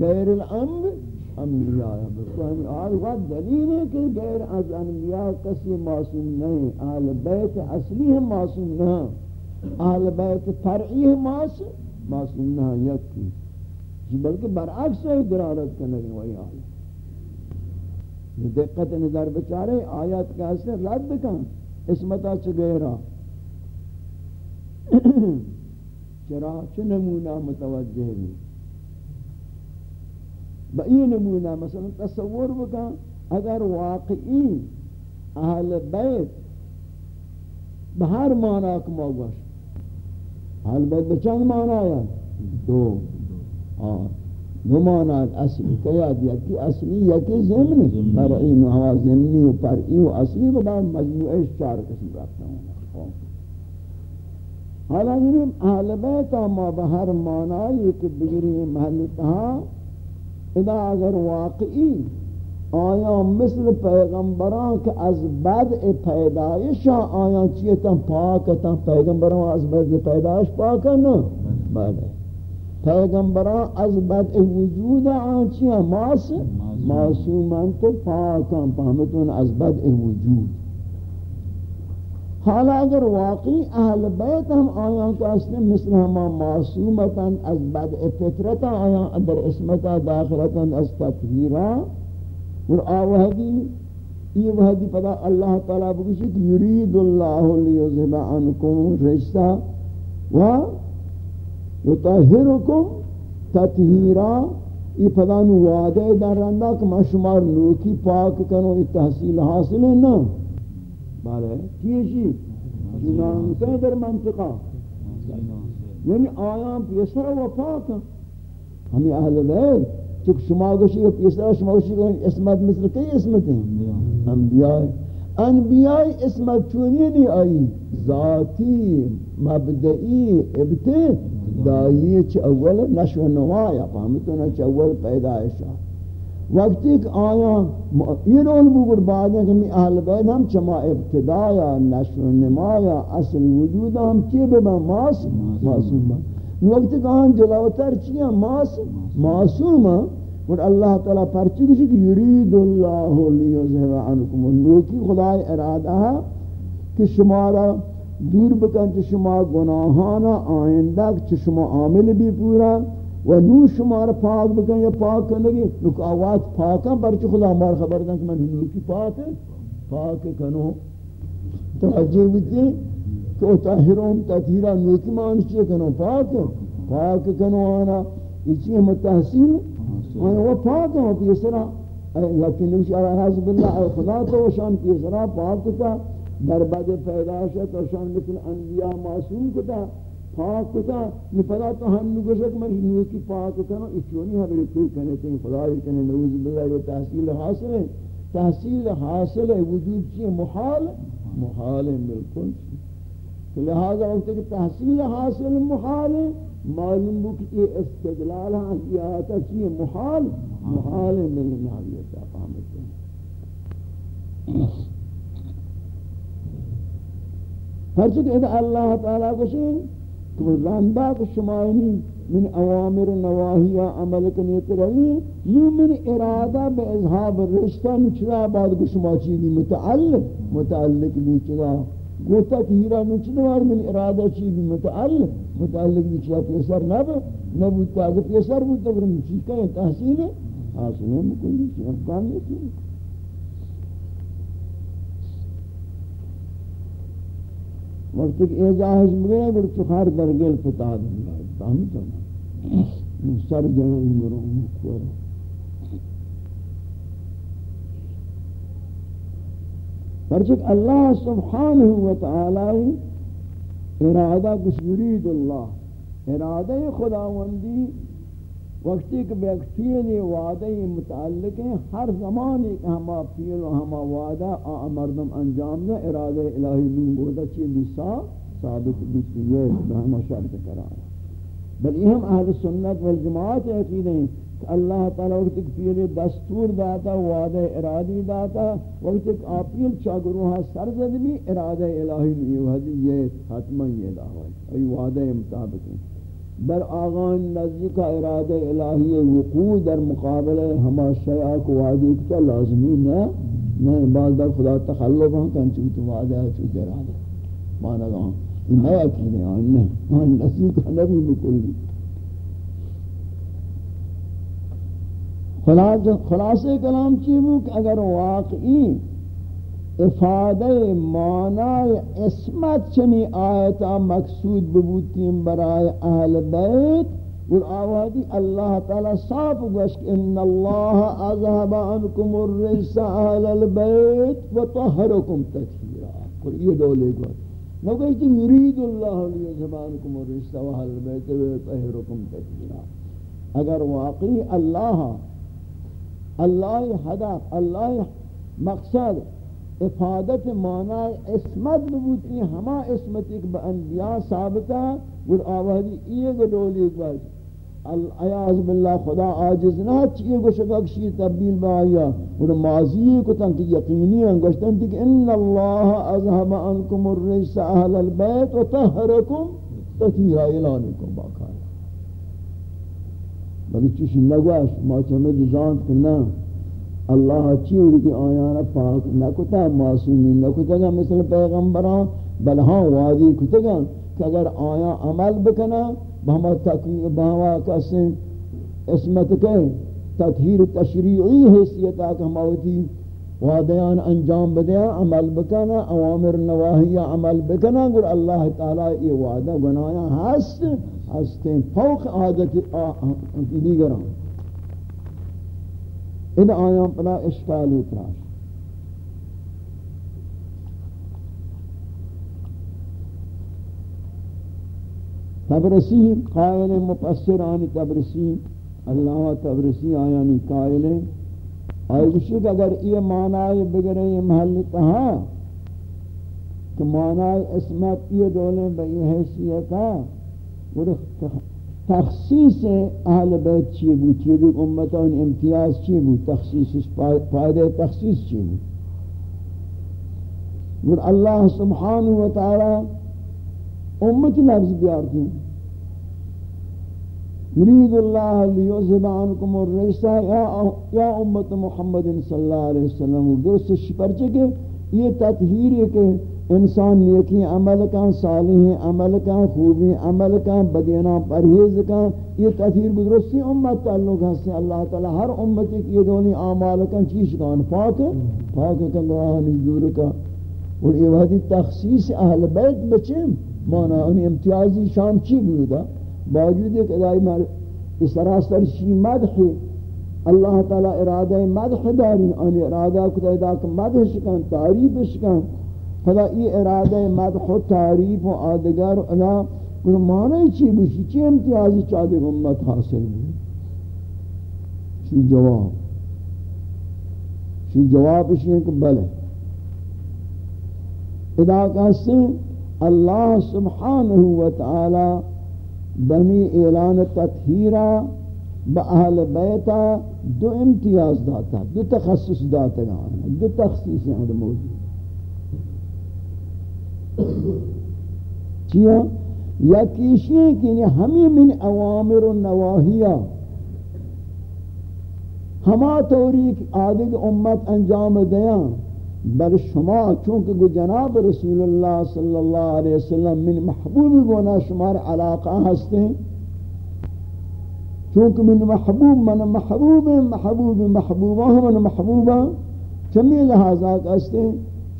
غیر الامر انبیاء بکوہم آل وقت دلیل ہے کہ غیر از انبیاء کسی معصوم نہیں، آل بیت اصلی ہے معصوم نہیں آل بیت فرعی ہے معصوم نہیں یک کی بلکہ برعکس ہے، درارت کرنے وہی آل دقت نظر بچارے، آیات کا حصہ رد کن۔ اسمتا چگیرہ چرا چنمونہ متوجہ بھی با این نمونه مثلا تصور بکن اگر واقعی اهل بیت به هر معنی که ما باش اهل بیت به چند معنی آیا؟ دو. آه. دو معنی اصلی که یاد یکی اصلی یکی زمنی فرعی و هوا زمنی و فرعی و اصلی و بعد مجموعه چار قسم رفته ہوں حالا یہ اہل بیت ما بہر معنی کہ بگری محل تہا اذا اگر واقعی آیا مثل پیغمبران که از بد پیدایش آیا چیتا پاکتا پیغمبران از بد پیدایش پاکا نه؟ بله. پیغمبران از بد وجود آن ماس؟ معصومن تو پاکا فهمتون از بد وجود. حالا اگر واقعی اہل بیت ہم آیاں کا اسنے مثل ہما معصومتا از بد فطرتا آیاں اندر اسمتا داخلتا از تطہیرا اور آوہدی یہ وحدی پدا اللہ تعالیٰ بکشی کہ یرید اللہ لیوزہب عنکم رجسا و یطہرکم تطہیرا۔ یہ پدا نو وعدے در رندہ کہ ما شمار نوکی پاک کنو یہ تحصیل حاصل ہے نا۔ بله. کیشی جنان در منطقه. یعنی آیان پیسر و پاک ہمیں اہل بیت. چک شما گوشی کہ پیسرا شما گوشی کہ اسمت مثل کئی اسمت ہیں انبیاء. انبیاء اسمت چونی نہیں آئی ذاتی مبدئی ابتدائی چھ اول نشو نوایا فهمتونا چھ اول پیدایشا وقتی کہ آیا یہ رول بگر بعد ہے کہ میں اہل بیت ہم چما ابتدایا نشو نمایا اصل وجود ہم کی ببا ماس معصوم بن وقتی کہ آن جلوتر چیئے ماس معصوم اور اللہ تعالیٰ پرچی کسی کہ یرید اللہ لیظہر عنکم نوکی خدای ارادہ ہے کہ شمارا دور بکن چھ شما گناہانا آئندہ چھ شما عامل بھی پورا و نو شمار پاک بکن یا پاک کن لگی نوک آواز پاکا پرچی خدا ہمار خبر دن کہ من نوکی پاک ہے پاک کنو. توجہ بیتی کہ او تاہرون تطہیرہ نوکی مانشی کنو؟ پاک پاک کنو آنا. یہ چیئے متحسین وہ پاک ہیں. پیسرا لیکن نوش انشاءاللہ حضب اللہ، اے خدا تو شان پیسرا پاک کتا. در بد پیدا شد شان مثل انبیاء معصوم کتا. پاک کتا نفدا تو ہم نگوشک من نوی کی پاک کتا اس چونی حضر تو کہنے تھے خدا ہی کہنے نوز باللہ یہ تحصیل حاصل ہے۔ تحصیل حاصل ہے، وجود چیئے محال محال ہے ملکل لہذا وقت کہ تحصیل حاصل محال ہے، معلوم ہو کہ یہ استدلال ہاں یہ آتا چیئے محال محال ہے من نحویت اقامت ہر چکہ اللہ تعالیٰ کو شین تو رندہ کو شمائنی من اوامر نواہی عمل کنیت رہی یوں من ارادہ بے اظہاب رشتہ نچرا بعد کو شما چیزی متعلق متعلق بھی چرا گوتا کہ نچنوار من ارادہ چی متعلق متعلق بھی چلا پیسر نب نبوتا اگر پیسر بوتا برم چیز کہیں تحصیل ہے حاصل ہے مکلی چیز امکان نہیں کی وقت ایک اعجاز مگرے گر چخار در گل پتا دنگا تاہم چلا سر جنہ مروں مکوروں پرچک اللہ سبحانہ وتعالی ارادہ کچھ یرید اللہ، ارادہ خداوندی وقتی کہ بیکتین وعدہ متعلق ہیں، ہر زمان ایک ہما پیل و ہما وعدہ مردم انجام دیں ارادہ الہی من گودا چی لسا ثابت بیتی ہے ہما شرط کرانا بل یہ ہم اہل سنت والجماعت عقیدہ ہیں کہ اللہ تعالی وقت پیلے دستور داتا، وعدہ ارادی داتا، وقت ایک آپیل چاگروہا سرزد بھی، ارادہ الہی نہیں وحدی یہ حتما یہ دعوی ای وعدہ مطابق ہیں۔ در آغان نزدی کا ارادہ الہی وقوع در مقابلہ ہما شیعہ کو وعدی کتا لازمی نہ نہیں بعض بار خدا تخلف ہاں کن چوت وعدہ ہے چوت ارادہ مانا گا ہاں میں اکیلے آن نہیں آن نزدی کا نبی بکلی خلاصے کلام چیبو کہ اگر واقعی افادہ معنی اسمت چنی آیتا مقصود ببوتیم برای اہل بیت اور آوادی اللہ تعالی صاف گوشک ان اللہ اذهب عنکم الرجس اہل البیت وطہرکم تطہیرا۔ اور یہ دولے گوش نو کہتے ہیں یرید اللہ لیذهب عنکم الرجس اہل البیت وطہرکم تطہیرا۔ اگر واقعی اللہ اللہ ہدف اللہ مقصد افادت معنی اسمت ببوتی ہما اسمت ایک با انبیاء ثابتا گر آوہدی ایے گو دولی ایک باج العیاض باللہ، خدا آجز نہ چیئے گو شکاکشی تبدیل با آیا۔ گر ماضی کو تنکی یقینی انگوشتن تک ان اللہ اذهب انکم الرجس اہل البیت و تہرکم تتیرہ اعلانکم باقا بلی چیشی نگوش، ما چمد جانت کنا اللہ چیز کی آیانا پاک نکتا معصومی نکتا گا مثل پیغمبران، بل ہاں وادی کتا گا کہ اگر آیا عمل بکنا بہما تقویر بہما کسی اسمت کے تطہیر تشریعی حیثیت آکا ہماوتی وادیان انجام بدیا، عمل بکنا، اوامر نواہی عمل بکنا گر اللہ تعالی یہ وعدہ گنایا ہست ہستیں فوق عادت دیگران۔ ان آیان پلا اشکال اتراش تبرسی قائل مفسر آن تبرسی اللہ تبرسی آیانی قائل۔ ہے اگر یہ معنی بگرے یہ محل کہاں؟ کہ معنی اسمت یہ دولیں بئی حیثیتا تخصیص اہل بیت چیئے بو چیئے دیکھ امتا ان امتیاز چیئے بو تخصیص فائدہ تخصیص چیئے بو اور اللہ سبحانہ وتعالی امت لفظ بیار دیں یرید اللہ لیوزب عنکم الرئیسہ یا امت محمد صلی اللہ علیہ وسلم، درست شپرچے کہ یہ تطہیر ہے کہ انسان نیکی عمل کا صالح عمل کا خوبی عمل کا بدینا پرہیز کا یہ تطہیر بدرستی امت تعلق ہے، سے اللہ تعالی ہر امت کی یہ دونی اعمال کا چیز کا پاک پاک کا اللہ نجور کا اور یہ وحدی تخصیص اہل بیت بچے، مانا ان امتیازی شان چی بودا؟ باوجود ایک ادائی مار اس سراسر شی مدح، اللہ تعالی ارادہ مدح داری ان ارادہ کو ادا کہ مدح شکن تعریف شکن خدا ای ارادہ مدح و تعریف و آدگر ادا کہ معنی چی بوشی چی امتیازی چاہتے امت حاصل بھی شی جواب. شی جواب اسی ہے کہ بلے ادا کہتے ہیں اللہ سبحانہ وتعالی بمی اعلان تطہیرہ با اہل بیتا دو امتیاز داتا، دو تخصص داتا گانا، دو تخصیص ہیں موجود. چیا یا کیشی ہے کہ ہمیں من اوامر و نواہیہ ہما توری آدھگ امت انجام دیاں بل شما چونکہ گو جناب رسول اللہ صلی اللہ علیہ وسلم من محبوب گونا شمار علاقہ ہستے چونکہ من محبوب من محبوب محبوب محبوبہ من محبوبہ۔ چمی لحاظہ ہستے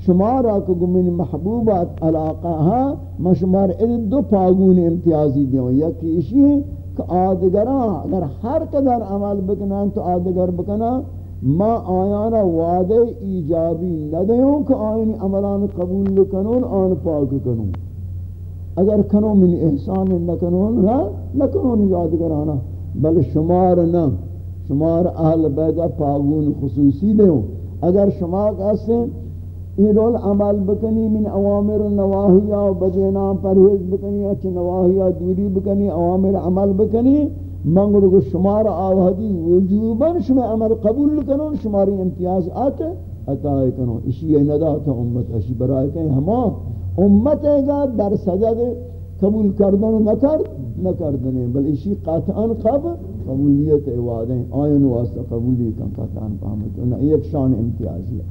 شمار آکو گو من محبوبات علاقہ ہاں ما شمار ادھ دو پاگون امتیازی دیوں یکی اسی ہے کہ آدگران اگر ہر قدر عمل بکنان تو آدگر بکنان ما آیانا وعدے ایجابی ندیوں کہ آئین عملان قبول لکنون آن پاک کنون اگر کنو من احسان نکنون نا نکنون یادگرانا. بل شمار نا شمار اہل بیدہ پاگون خصوصی دیوں اگر شما کہتے ہیں یہ رول عمل بکنی، من اوامر نواہیہ و بدینام پرہیز بکنی اچھ نواہیہ دوری بکنی، اوامر عمل بکنی منگر کو شمار آوہدی وجوباً شما عمل قبول کنون، شماری امتیاز آتا عطای کنون. اسی یہ ندا تا امت اشی برای کہیں ہما امت گا در سجد قبول کردن و نکرد نکردنے بل اسی قطعا قب قبولیت وعدیں آئین واسطہ قبولیت قطعا پامت ایک شان امتیازی ہے.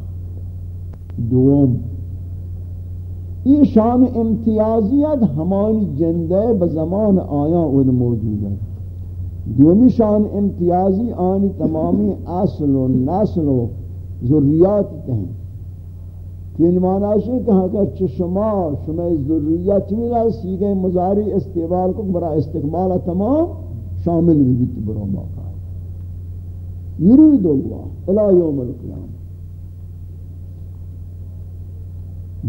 دوم. یہ شان امتیازیت ہمانی جندے بزمان آیا ود موجود ہے دومی شان امتیازی آنی تمامی اصل و نسل و ذریات ہیں کہ معنی ہے کہ اگر شما شما ذریات میرا سیگے مضاری استعمال کو برا استقبال تمام شامل بھی بیت برو موقع یرید اللہ الى یوم القیام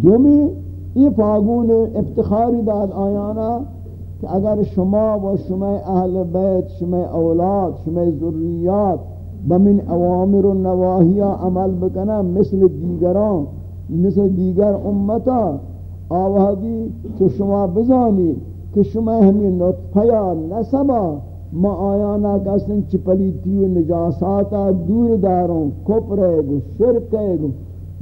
دومی یہ پاگون افتخاری داد آیانا کہ اگر شما و شما اہل بیت، شما اولاد، شما ذریات بمن اوامر و نواہیہ عمل بکنا مثل دیگران، مثل دیگر امتا آوہدی تو شما بزانی کہ شما ہمیں نطفیا نسبا، ما آیانا کسن چپلیتی و نجاساتا، دور داروں کپرے گو شرکے گو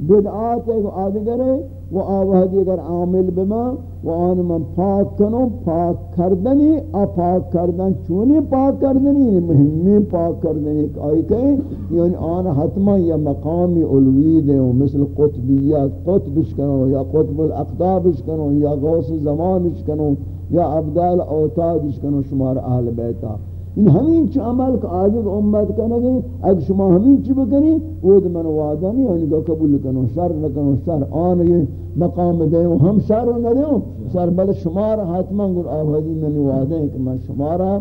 بدعاتے گو آدگرے و آوہدی اگر عامل بما و آن من پاک کنو پاک کردنی ا پاک کردن چونی پاک کردنی؟ یعنی مهمی پاک کردنی. آئی کہیں یعنی آن حتما یا مقامی علوی دے مثل قطبیت قطبش کنو یا قطب الاقدابش کنو یا غوث زمانش کنو یا عبدال اوتادش کنو شمار اہل بیتا این همین چه عمل که آدم امت کنه اگر شما همین چی بکنی، او من وعده نہیں یعنی کہ قبول کنو شر نکنو شر آن یہ مقام دے ہم شر نہ دیو شر بل شمار حتما گر آوادی من وعده ہے کہ میں شمارا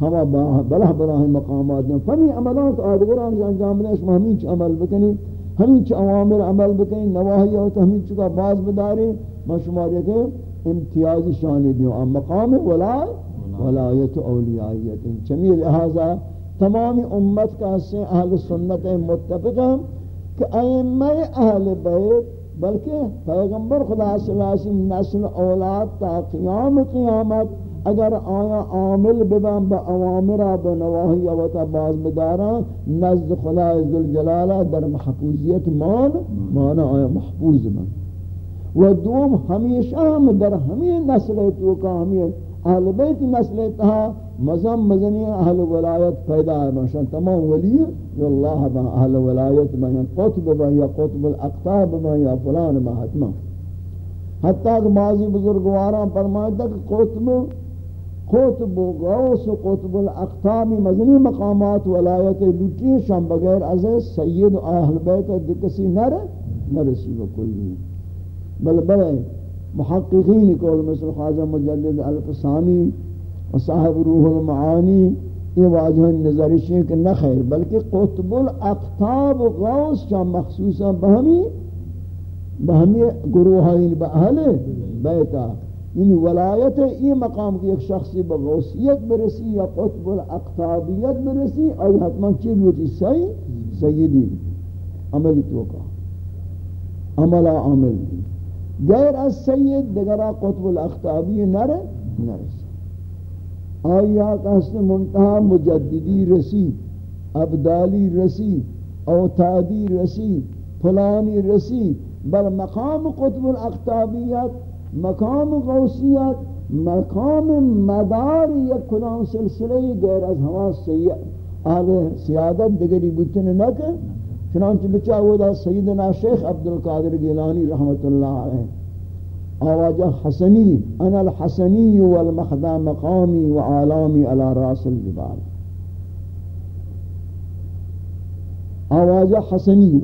ہوا بلا بلا مقامات دیں فمی عملات آدگران انجام دیں شما همین چه عمل بکنی. همین چه اوامر عمل بکنی نواہی و همین چه باز بداری. ما شمار یہ کہ امتیازی شانی دیو. مقام ولایت ولایت و اولیائیت چمی لہذا تمامی امت کا سے اہل سنت متفق ہیں کہ ائمہ اہل بیت، بلکہ پیغمبر خدا صلی اللہ علیہ وسلم نسل اولاد تا قیام قیامت اگر آیا عامل ببن با اوامرہ بنواہی و تا باز بداران نزد خدا عزالجلالہ در محفوظیت مان مانا آیا محفوظ من۔ و دوم ہمیشہ ہم در ہمیں نسل تو کا ہمیں اہل بیت نسل تہا مزم مزنی اہل ولایت پیدا ہے ماشاء تمام ولی، یا اللہ با اہل ولایت با، یا قطب با، یا قطب الاقطاب با، یا فلان با، حتما. حتیٰ کہ بعضی بزرگواران فرمائے تک قطب قطب و غوث و قطب الاقطاب مزنی مقامات ولایت لٹی شام بغیر از سید اہل بیت کسی نر، نرسی بکلی بل بل محققین کول مثل خواجہ مجدد الفسانی و صاحب روح المعانی، یہ واجہ نظرش ہے کہ نہ خیر، بلکہ قطب الاقطاب و غوث کا مخصوصا بہمی بہمی گروہین یعنی بہل بیتا یعنی ولایت یہ مقام کی ایک شخصی بغوثیت برسی یا قطب الاقطابیت برسی، اور حتما چیز ہوتی سی سیدی، عملی توقع عملہ عمل۔ دی غیر از سید دگرہ قطب الاقطابی نر نرس آیا کہست منتہا مجددی رسی، ابدالی رسی، اوتادی رسی فلانی رسی بل مقام قطب الاقتابیت مقام غوثیت، مقام مدار یک کلام سلسلے غیر از ہوا سیادت دگری بوتن نکر چنانچہ بچا دا سیدنا شیخ عبدالقادر گیلانی رحمت اللہ علیہ۔ آواجہ حسنی، انا الحسنی والمخدہ مقامی وعالامی على راس الجبال۔ آواجہ حسنی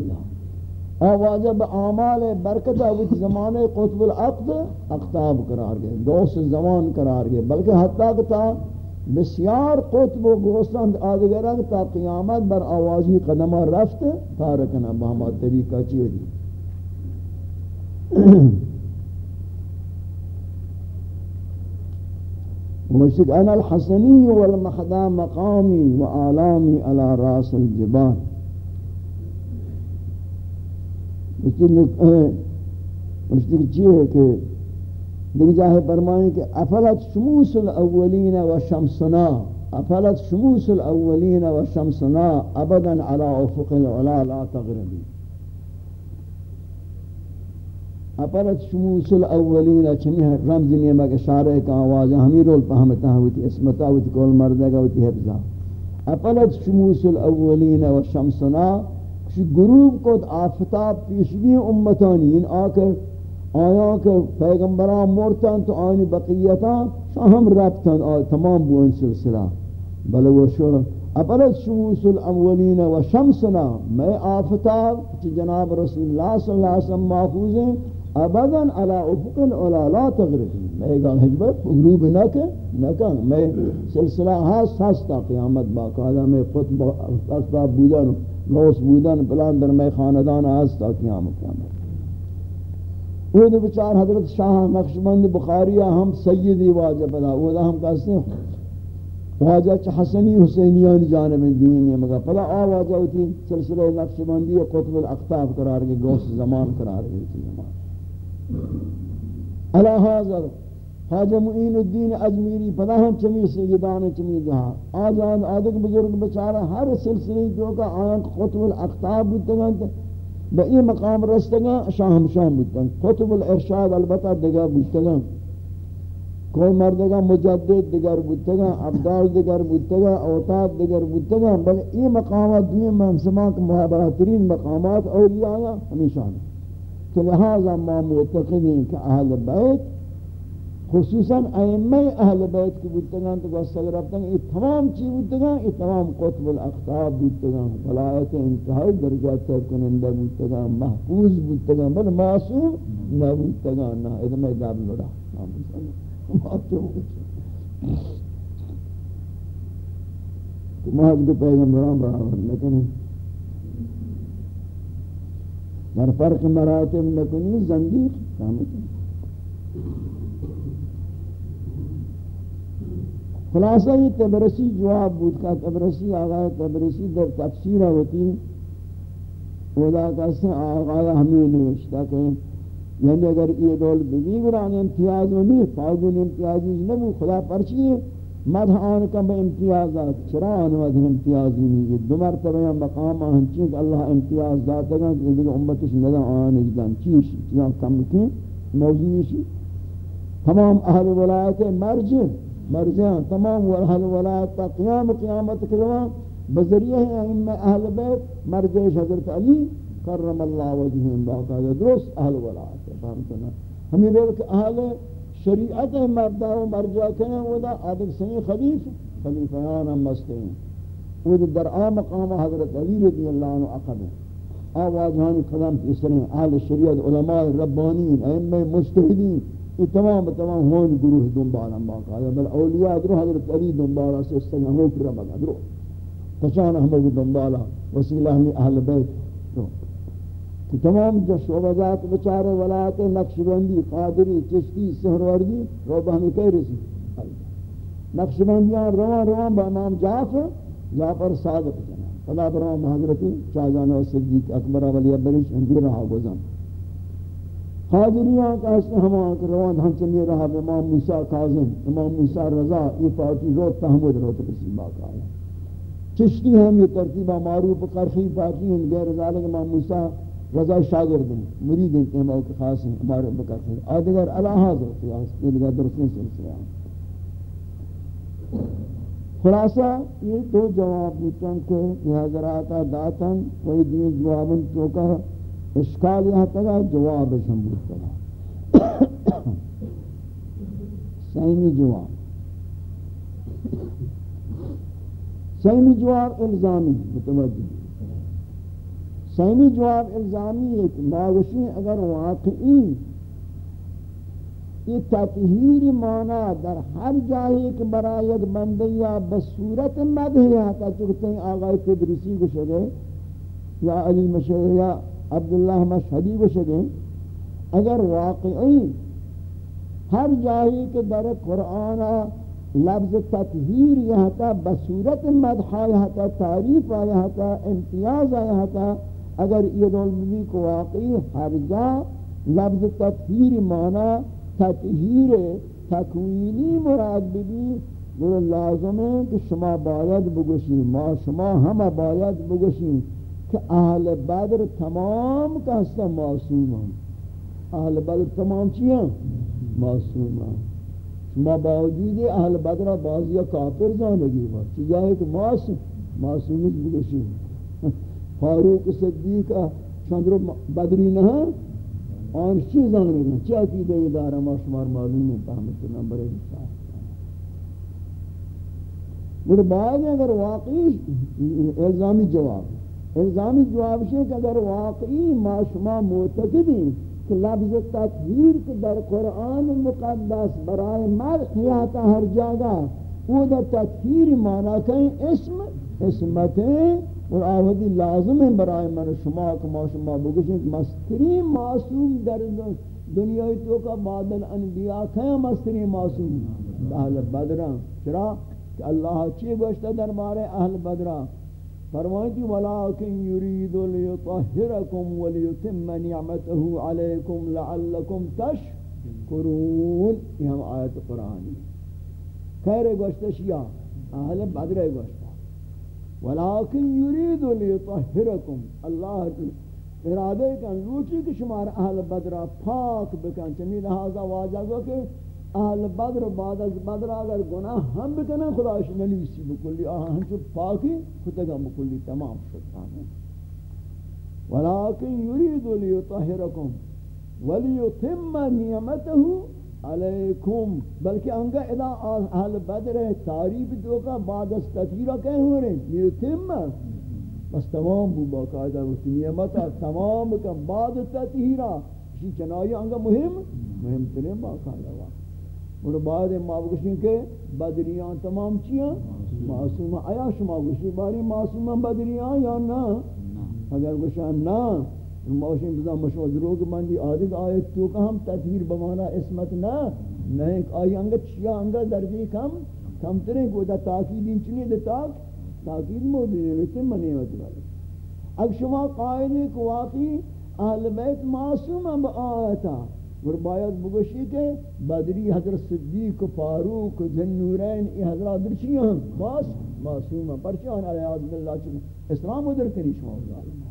آواجہ بآمال برکتہ وچ زمانے قطب العقد اقتاب قرار گئے، دوست زمان قرار گئے، بلکہ حتیٰ کہ بسیار قطب و گوستان آدھگرہ تا قیامت بر آوازی قدمہ رفت تارکنا بہما طریقہ چیئے دی مشک انا الحسنی والمخدا مقامی و آلامی على راس الجبال. مشک چیئے کہ دیکھ جاہے فرمائیں کہ افلت شموس الاولین و شمسنا، افلت شموس الاولین و شمسنا ابدا على افق العلا لا تغربی اپرت شموس الاولین چمی رمز نیمہ کے شارع کا آواز ہمیں رول پہمتا ہوتی اسمتا ہوتی کول مردگا ہوتی حفظا اپرت شموس الاولین و شمسنا گروب کو آفتاب پیشوی امتانی یعنی ان آکر آیا کہ پیغمبران مرتن تو آنی بقیتان شاہم ربتن تمام بو ان سلسلہ۔ بلے وہ شو اپرت شموس الاولین و شمسنا، میں آفتاب جناب رسول اللہ صلی اللہ علیہ وسلم محفوظ ہیں، ابدا على افق العلا لا تغرب۔ میں گل حجبت غروب نہ کہ نہ کہ میں سلسلہ ہاس ہستا قیامت باقاعدہ میں خود اسباب بودن لوس بودن، پلان در میں خاندان ہستا قیامت قیامت۔ وہ دو بچار حضرت شاہ نقشبند بخاریہ ہم سیدی واجب ادا وہ دا ہم کہتے ہیں، واجہ چ حسنی حسینیان جانب دینی مگر پلا آواجہ ہوتی سلسلہ نقشبندی قطب الاقطاب قرار گئے گوس زمان قرار گئے زمان علا حاضر، حاجہ معین الدین اجمیری پدا ہم چمی سیدان چمی جہاں۔ آجان آدھک بزرگ بچارہ ہر سلسلی جو کا آیان خطب الاقتاب بودتگان به این مقام رستگان شام شام بودن خطب الارشاد البته دیگر بودن کوئی مردگا مجدد دیگر بودن عبدال دیگر بودن اوتاد دیگر بودن بل این مقامات دوی منسمان که محبراترین مقامات اولیاء ہمیشہ ہیں کہ لہذا ما معتقدین کہ اہل بیت خصوصاً ائمہ اہل بیت کی بودتگان تو گوستگ رفتن، یہ تمام چی بودتگان، یہ تمام قطب الاقتاب بودتگان، ولایت انتہائی درجہ تیب کنندہ بودتگان، محفوظ بودتگان، بل معصوم نہ بودتگان نہ ادھمیں گاب لڑا معصوم محض کو پیغمبران برابر لیکن در فرق مراتب نکنی زندیق کامل۔ خلاصہ یہ تبرسی جواب بود کا تبرسی آغا تبرسی در تفسیر ہوتی خدا کا سے آغا ہمیں نوشتا کہ یعنی اگر یہ دول بگی گران امتیاز و نہیں فاضل امتیازی نبو خدا پرچی مدھ آن کا میں امتیازات چرا آن مدھ امتیازی نہیں؟ دو مرتبہ یا مقام آن چیز اللہ امتیاز داتا گا کہ دیکھ امتش ندا آن اجدان چیز چیزاں کم کی موضوعی چیز۔ تمام اہل ولایت مرج مرجان تمام اہل ولایت تا قیام قیامت کروا بذریعہ ائمہ اہل بیت مرج حضرت علی کرم اللہ وجہم باقاعدہ درست اہل ولایت. فهمتنا ہمیں لوگ کہ اہل شریعت مردہ و مرجع کریں وہ دا عادل سنی خلیف خلیفیان ہم مستین وہ در آ مقام حضرت علی رضی اللہ عنہ عقب آوازانی قدم پیسرین اہل شریعت علماء ربانین ائمہ مجتہدین یہ تمام تمام ہون گروہ دنبالا باقاعدہ بل اولیاء درو حضرت علی دنبالا سے اس طرح استنہو کرا بگا درو پچان احمد دنبالا وسیلہ ہمیں اہل بیت۔ درو کہ تمام جو شعبات بچارے ولایت نقش بندی قادری، چشتی، سہروردی رو بہمی کئی رسی نقش بندیاں روان روان با امام جعفر جعفر صادق جنا خدا برام حضرتی شاہجان و صدیق اکبر ولی ابریش اندی رہا گزن قادریاں کا اس نے ہم روان ہم چلی رہا امام موسیٰ کاظم امام موسیٰ رضا یہ پارٹی رو تحمد رو تکسی باقا ہے چشتی ہم یہ ترتیبہ معروف قرخی پارٹی ہیں غیر ذالک امام موسیٰ رضا شاگرد ہیں مرید ہیں کہ ہمارے خاص ہیں ہمارے بکر ہیں آدھگر اللہ حاضر ہے یہ یعنی دیگر درستین سلسلہ ہیں خلاصہ یہ دو جواب دیتن کہ یہ حضرات داتن کوئی دین جوابن تو کا اشکال یہاں تگا جواب شمبود تگا سیمی جواب. سیمی جواب الزامی. متوجہ سیمی جواب الزامی ہے کہ باوشی اگر واقعی یہ تطہیر مانا در ہر جاہی کے برای ایک بندیا بصورت مدھیا تا چکتے ہیں آغای تدریسی کو شدے یا علی مشہر یا عبداللہ مشہدی کو شدے اگر واقعی ہر جاہی کے در قرآن لفظ تطہیر یہاں تا بصورت مدحا یہاں تا تعریف یہاں تا امتیاز یہاں تا اگر یہ دول کو واقعی ہر جا لفظ تطہیر مانا، تطہیر تکوینی مراد بھی در لازم ہے کہ شما باید بگوشی، ما شما ہم باید بگوشی۔ کہ اہل بدر تمام کا حصہ معصوم ہیں اہل بدر تمام چیئے معصوم ہیں شما باوجود اہل بدر بعضی کافر زانگی بات چیزا ہے کہ معصوم معصومیت بگوشی فاروق صدیق چندر بدری نہ اور چیز آن میں کیا کی دے ادارہ ما شمار معلوم ہے فهمت نمبر ہے مگر بعد اگر واقعی الزامی جواب. الزامی جواب ہے کہ اگر واقعی ما شما معتقدین کہ لفظ تطہیر کے در قرآن مقدس برائے مرد حیات ہر جگہ وہ دا تطہیر معنی کہیں اسم اسمتیں اور آوازی لازم ہے برای من شما کہ ما شما بگوشیں کہ مستری معصوم در دنیای تو کا بعد الانبیاء کہیں مستری معصوم. اہل بدران چرا؟ کہ اللہ چی گوشتا در بارے اہل بدران فرمائیں کہ ولیکن یرید لیطہرکم ولیتم نعمته علیکم لعلکم تشکرون یہ ہم آیت قرآنی خیر گوشتا شیعہ، اہل بدر گوشتا ولكن يريد ليطهركم الله ارادے کن روچی کہ شمار اہل بدر پاک بکن۔ چنین لہذا واجہ گو کہ اہل بدر بعد از بدر اگر گناہ ہم بکنن، خدا اس نلیسی بکلی، آہاں ہم چو پاکی خودگا بکلی، تمام شدتا ہے ولكن يريد ليطهركم وليتم نعمته علیکم، بلکہ انگا ادا اہل بدر ہے تعریف دو کا بعد از تطہیرہ کہیں ہو رہے ہیں یہ بس تمام بو باقاعدہ وقتی نعمتا تمام کا بعد تطہیرہ اسی چنائی انگا مہم مہم ترین باقاعدہ اور بعد ما بگوشیں کہ بدریان تمام چیاں، معصوم آیا، شما گوشی باری معصوم بدریان یا نا؟ اگر گوشن نا موشن بزا مشو دروگ مندی آدھگ آیت تو کہ ہم تطہیر بمانا اسمت نہ نہیں آئی انگا چیا انگا درجی کم کم ترین کو دا تاکید انچنی دا تاک، تاکید موجود ہے منی ہوتی والی اب شما قائدی کو واقعی اہل بیت معصوم با آیتا اور باید بگوشی کہ بدری حضرت صدیق و فاروق ذن نورین ای حضرات درچی ہیں باس، معصوم ہیں پرچان علیہ باللہ چکے اسلام ادھر کنی شما ظالم.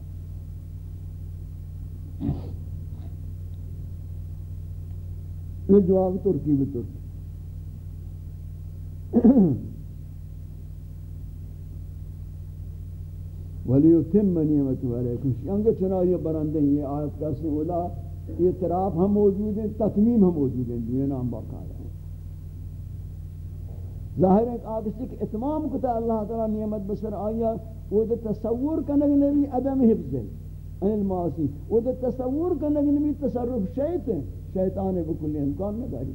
یہ جواب ترکی بترکی ولیتم نعمتو علیکم یعنی شانگا چنا یہ برندے یہ آیت کا سہولا یہ طرف ہم موجود ہیں تتمیم ہم موجود ہیں دوئے نام باقایا ظاہر ہے کہ آپ اس کہ اتمام کتا اللہ تعالی نعمت بسر آیا، وہ دے تصور کنگ نبی عدم حفظ ہے این المعاصی۔ وہ دے تصور کنگ نبی تصرف شیط ہے، شیطان بکلی امکان نہ داری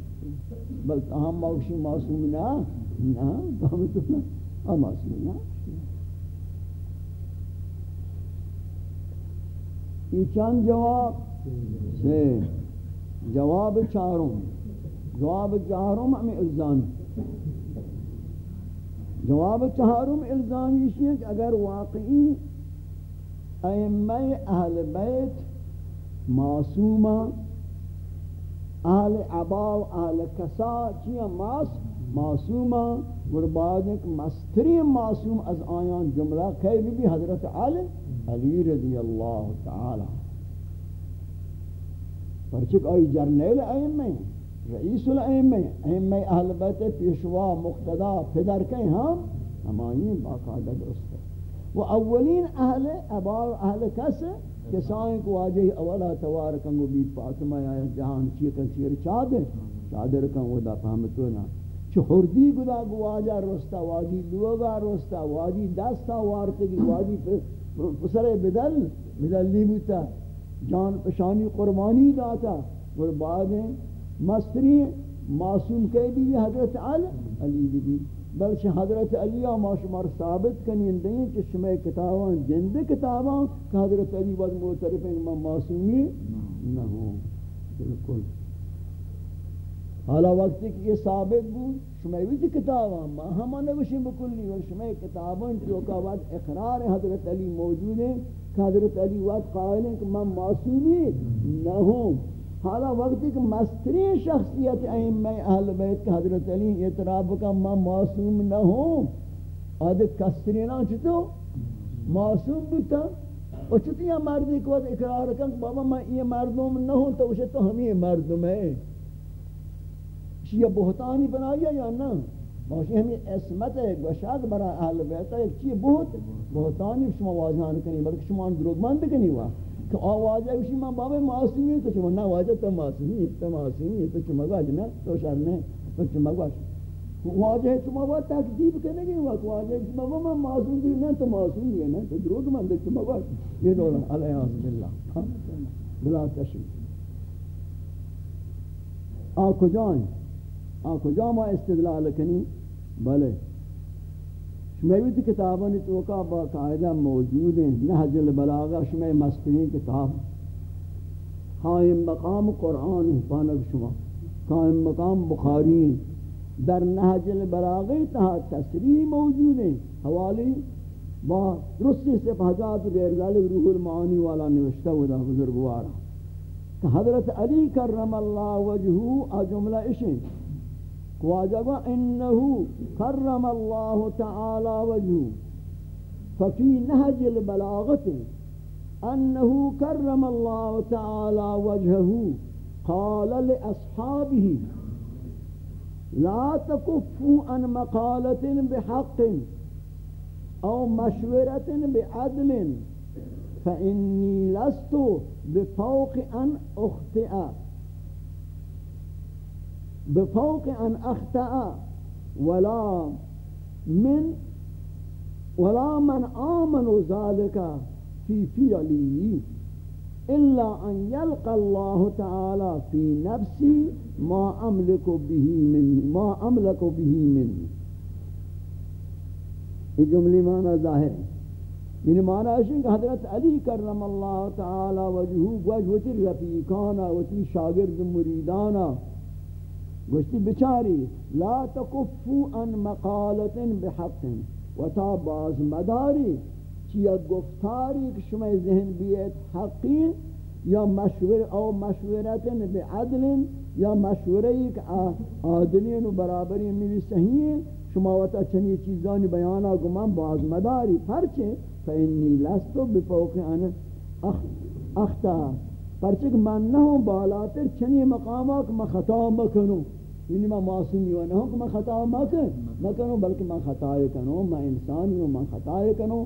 بلکہ ہم موشی معصوم نہ نہ ہم تو نہ معصوم نہ یہ چند جواب سے جواب چاروں جواب چاروں ہمیں الزام جواب چاروں الزام یہ ہے کہ اگر واقعی ائمہ اہل بیت معصومہ، اہل عبا و اہل کسا چیئے ماس معصومہ برباد ایک مستری معصوم از آیان جملہ کئی بھی حضرت علی علی رضی اللہ تعالی۔ پرچک آئی جرنیل ائمہ ہیں رئیس الائمہ ہیں ائمہ اہل بیت پیشوا مقتدا پدر کئی ہم ہمائیں باقاعدہ درست ہے وہ اولین اہل ابار اہل کس کسائیں کو واجہ اولا توار کنگو بیت فاطمہ آیا جہان چیکن چیر چادر چادر کن ودا فهمتو نا چو حردی گدا گواجہ رستا واجی لوگا رستا واجی دستا وارتگی واجی پسر بدل بدل نہیں بوتا جان پشانی قربانی داتا اور بعد مستری معصوم کے بھی حضرت علی علی بھی بلکہ حضرت علی ما شمار ثابت کنین دیں کہ شمع کتاباں جند کتاباں کہ حضرت علی بعد معترف ہیں کہ معصومی نہ ہوں۔ بالکل۔ حالا وقت کہ یہ ثابت بود شمعی کی کتاباں ما ہم نوشی بکلی اور شمع کتاباں جو کا بعد اقرار حضرت علی موجود ہیں کہ حضرت علی وقت قائل ہیں کہ میں معصومی نہ ہوں حالا وقتی کہ مستری شخصیت ائمہ اہل بیت کہ حضرت علی اعتراف کا میں معصوم نہ ہوں آدھے کسری نہ چھتو معصوم بتا اور چھتی یہ مردی کو اقرار کن بابا میں یہ مردم نہ ہوں تو اسے تو ہم یہ مردم ہے یہ بہتانی بنایا یا نہ؟ ماشی ہمیں اسمت ہے گوشاد برا اہل بیت ہے، ایک بہت بہتانی شما واجہان کنی، بلکہ شما دروگ مند کنی ہوا کہ آواز ہے، اسی ماں بابا معصومی تو چما نہ واجہ تو معصومی ہے تو معصومی ہے تو چما گواج نہ، تو شر نے تو چما گواج واجہ ہے، تو ماں تکذیب کرنے گی وقت واجہ ہے بابا میں معصوم دی نہ، تو معصوم ہے نہ، تو دروگ مند چما گواج یہ دولا علیہ باللہ. ہاں؟ بلا تشریف آ کجائیں آ، کجا ما استدلال کنی؟ بلے۔ شمیوی تی کتابانی توقع باقاعدہ موجود ہیں نحج البلاغہ شمی مستنی کتاب۔ قائم مقام قرآن ہے پانک شما۔ قائم مقام بخاری در نحج البلاغہ تہا تصریح موجود ہیں۔ حوالی با رسی سے پہجات غیر ذالک روح المعانی والا نوشتہ ہوتا بزرگوارا کہ حضرت علی کرم اللہ وجہو آ جملہ اشیں واجب إنه كرم الله تعالى وجهه. ففي نهج البلاغة أنه كرم الله تعالى وجهه. قال لأصحابه لا تكفوا عن مقالة بحق أو مشورة بعدل فإني لست بفوق أن أخطئ. بفوق ان اخطأ ولا من ولا من آمن ذلك في فعلي إلا أن يلقى الله تعالى في نفسي ما أملك به مني ما أملك به مني یہ جملی معنی ظاہر ہے یعنی معنی ہے کہ حضرت علی کرم اللہ تعالی وجہو وجہ رفیقانا وتی شاگرد مریدانا گوشتی بچاری لا تکفو ان مقالت بحق و تا باز مداری چیا گفتاری کہ شما ذہن بیت حقی یا مشور او مشورت بعدل یا مشوری کہ عادلین و برابری میری صحیح شما وتا چنی چیزانی بیانا گمان باز مداری. پرچے فإنی لستو بفوق ان اختا. پرچے کہ من ہوں بالاتر چنی مقامات کہ میں خطا یعنی میں معصومی ہوں نہ ہوں کہ میں خطا مکن مکنوں بلکہ میں خطائے کنوں میں انسانی ہوں، میں خطائے کنوں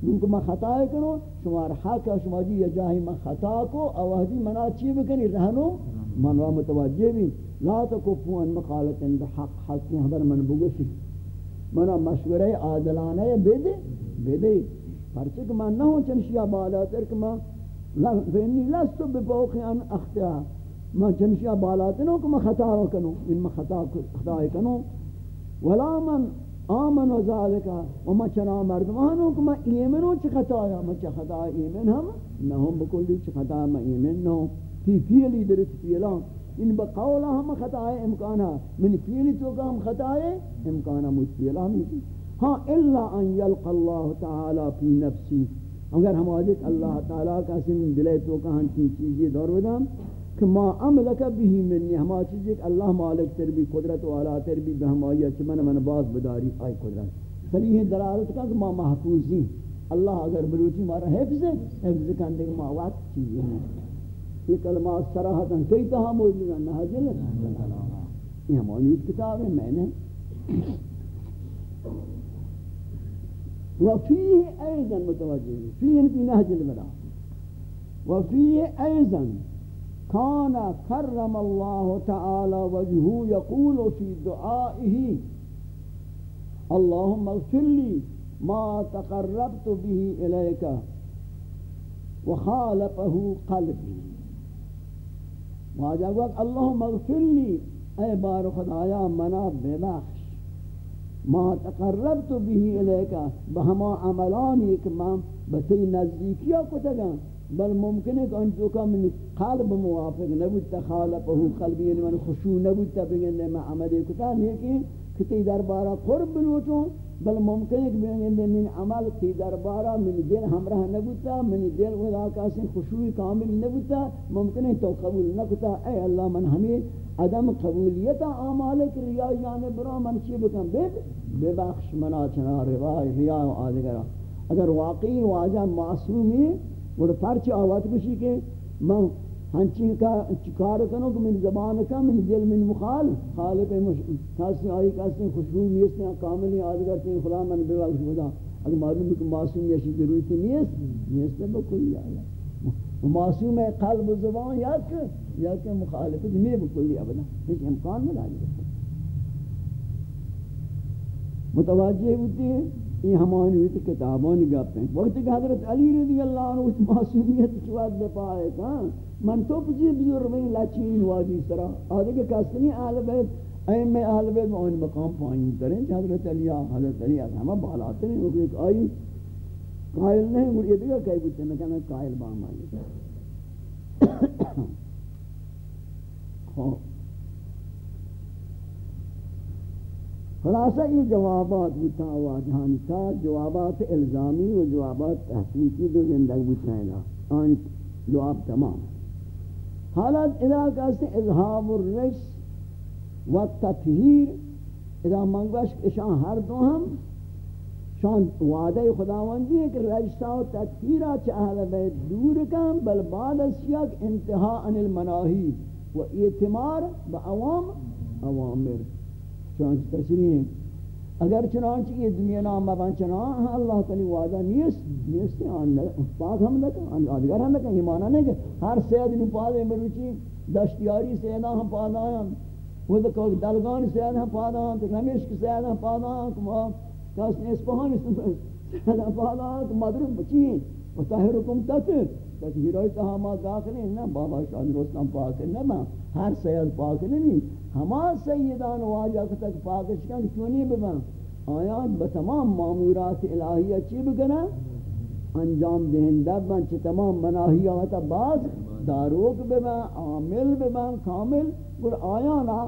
کیونکہ میں خطائے کنوں شمار حق ہے شما جی یہ جاہی میں خطا کو اوہدی منا چی بکنی رہنو۔ من را متوجہ بھی۔ لا تکفو ان مقالت بحق حق حق کی حبر من بگوشی۔ منا مشورہ عادلانہ بیدے بیدے۔ پرچہ کہ میں نہ ہوں، چنشیہ بالاتر کہ میں لستو بپوقی ان اختیا میں چنشیہ بالاتر ہوں کہ میں خطا کنوں ان میں خطا خطا کنوں ولا من آمن و ذالکا و میں چنا مردمانوں کہ میں ایمنوں چی خطایا میں چی خطا ایمن ہم؟ نہ ہوں بکلی چی خطا میں ایمن نہ ہوں فی فیلی درست فیلان ان بقولا ہم خطا ہے. امکانا من فیلی تو کا ہم خطا امکانا مجھ فیلا ہم ہاں الا ان یلق اللہ تعالی فی نفسی. اگر ہم آجت اللہ تعالی کا سن دلے تو کہاں چیز چیزی دور بدام کہ ما عملک بھی منی ہما چیز ایک اللہ مالک تر بھی قدرت والا تر بھی بہمائی اچھ من من باز بداری آئی قدرت. صحیح دلالت کا کہ ما محفوظی اللہ اگر بلوچی مارا حفظ ہے حفظ کندے کہ ما وقت چیزی ہیں یہ کلمات سراحتاً کئی تہا موجود ہیں نحجل یہ ہمانی کتاب ہے میں نے وفيه أيضا متوجه. فيه في نهج البلاغ وفيه أيضا كان كرم الله تعالى وجهه يقول في دعائه اللهم اغفر لي ما تقربت به إليك وخالفه قلبي واجہ وقت اللهم اغفر لي اے بار خدایا، منا ببخش۔ ما تقربت به الیک، بہما عملان ایک ما بتی نزدیکیا کو تگا بل ممکن ہے کہ ان جو کا من قلب موافق نبود تخالفه قلبی یعنی من خشوع نبود تبگن میں عمل کتا لیکن کتی دربارہ قرب بلوٹوں بل ممکن ہے کہ بگن من عمل، تی دربارہ من دل ہمراہ نبوتا من دل ودا کاسی خشوع کامل نبوتا ممکن ہے تو قبول نکتا اے اللہ من ہمیں عدم قبولیت اعمال کی ریا جانب را من چی بکن بید ببخش منا چنا روای ریا و آدھگرہ اگر واقعی واجہ معصومی وہ پرچ آوات بشی کہ من ہنچی کا چکار کنو کہ من زبان کا من دل من مخال خالق کاسی آئی کاسی خوشبو نیستے ہیں، کاملی آدھگر تین خدا من ببخش بدا اگر معلوم ہے کہ معصوم یشی ضرورتی نیست نیستے بکلی آیا معصوم ہے قلب و زبان یا کہ یا کہ مخالفت نہیں بکلی ابدا ہیچ امکان میں لائی متوجہ ہوتی ہے یہ ہمانی ہوئی تھی کتابانی گپ ہیں۔ وقت کہ حضرت علی رضی اللہ عنہ اس معصومیت کی بات دے پائے گا من تو پچی بزرگیں لاچین واجی طرح آدھے کہ کسنی اہل بیت ایم اہل بیت میں ان مقام پائیں کریں کہ جی حضرت علی حضرت علی ہمیں بالاتے ہیں۔ وہ ایک آئی قائل نہیں وہ یہ دیکھا کہیں بچے میں کہنا قائل بام آئی خوب خلاصہ، یہ جوابات بتا ہوا جہان کا جوابات الزامی و جوابات تحقیقی دو زندگ بتا ہے آن جواب تمام۔ حالت علاقہ سے اظہاب الرجس و تطہیر۔ اذا منگوش اشان ہر دو ہم، شان وعدہ خداوندی ہے کہ رجسہ و تطہیرہ چاہل بیت دور کم بل بعد از یک انتہا عن المناہی و اعتمار با عوام، عوامر۔ چنانچہ تصریح اگر چنانچہ یہ دنیا نام بابان چنان اللہ تعالی وعدہ نیست نیست آن پاک ہم لکا آن آدگر ہم لکا یہ معنی نہیں کہ ہر سید نو پادے مروچی دشتیاری سیدہ ہم پادا ہیں وہ دلگان سیدہ ہم پادا ہیں رمیشک سیدہ ہم پادا ہیں کاس نے اسپہان سیدہ ہم پادا ہیں کہ مدرم بچین و تاہرکم تک تک ہیروی تہا ما داخل ہیں نا بابا شاہد رستم پاک ہے نا ہر سید پاک نہیں ہما سیدان واجہ تک پاکش کن کیوں نہیں ببن؟ آیات بتمام معمورات الہیہ چی بکنا انجام دہندہ بن، چی تمام مناہیات باز داروک ببن، عامل ببن، کامل. گر آیانا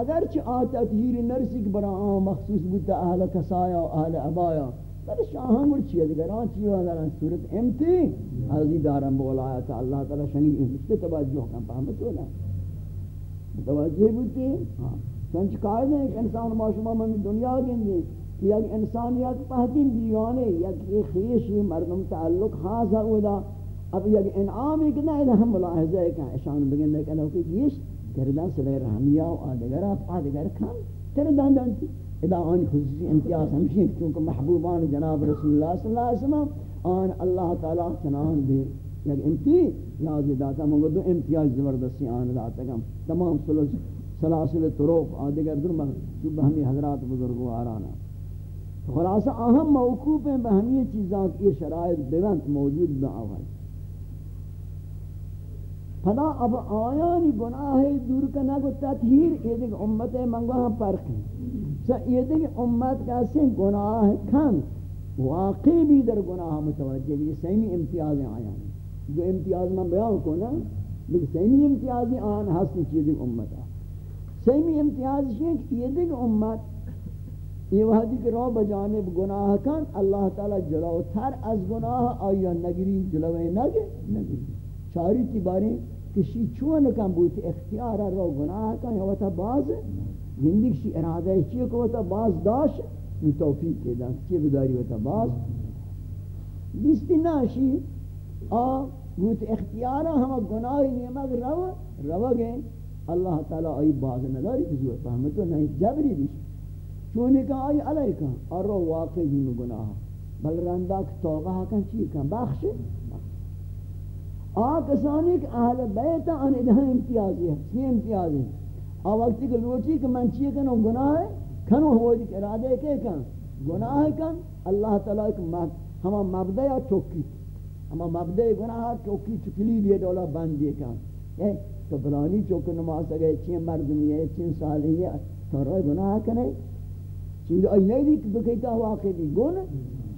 اگرچہ آ تطہیر نرسی برا آن مخصوص بودتا اہل کسایا و اہل عبایا بل شاہاں گوڑ چیئے دیگر آن چیئے دیگر صورت امتی حضی دارم بولا آیا اللہ تعالی شنی امتی توجہ کن پہمت ہونا توجہ بودتی ہاں چنچ قائد ہے کہ انسان معاشمہ میں دنیا گندی کہ یک انسانیت پہتین دیوانے یک خیشی مردم تعلق خاص ہے دا اب یک انعامی کہ نہیں ہم ملاحظہ ہے کہ اشان بگن کہ کہ یہ کردن سلے رحمیہ و آدگر آدگر کم کردن دانتی ادا آن خصوصی امتیاز ہمشی چونکہ محبوبان جناب رسول اللہ صلی اللہ علیہ وسلم آن اللہ تعالی چنان دے۔ یک امتی امتیاز داتا منگو دو امتیاز زبردستی آن داتا کم تمام سلاسل طرق آدگر در مخصوب ہمی حضرات بزرگو آرانا خلاصہ اہم موقوف ہیں بہمی چیزاں کی شرائط بیونت موجود بے آوائی پدا اب آیانی گناہ دور کرنا کو تطہیر، یہ امت منگو ہم فرق ہیں یہ دیکھ امت کا سے گناہ کم، واقعی بھی در گناہ متوجہ بھی، سیمی امتیاز آیانی جو امتیاز میں بیان کو نا، لیکن سیمی امتیاز آن حسن چیز دیکھ امت سیمی امتیاز ہے کہ یہ دیکھ امت، یہ وحدی کہ رو بجانب گناہ کن اللہ تعالی جلو تر از گناہ، آیا نگری جلوے نگے؟ نگری۔ چاری تی باری کسی چون کم بود اختیار رو گناہ کن یا وتا باز گندی کسی ارادہ چیئے کو وتا باز داشت نو توفیق کے دن چیئے بداری وتا باز بیستی ناشی آ بود اختیارا ہم گناہی نیمک رو رو گئے اللہ تعالی آئی باز نداری کسی فهمتو نہیں جبری بیش چونی کہا آئی علیہ کن اور رو واقع بھی گناہ بل رندہ توقع کن چیئے کن بخش آکسانی کہ اہل بیت آن ادھا امتیازی ہے سی امتیازی ہے آ وقتی کہ لوٹی کہ من چیئے کنو گناہ ہے کنو ہو جی ارادے کے کن؟ گناہ کن؟ اللہ تعالیٰ ایک ہما مبدع یا چوکی؟ ہما مبدع گناہ چوکی چکلی لیے دولا بند دیے کن؟ تو بلانی چوک نماز اگئے چین مردمی ہے، چین سالی ہے، تو روی گناہ کنے چیز آئی نہیں دی کہ بکیتا واقع دی گونا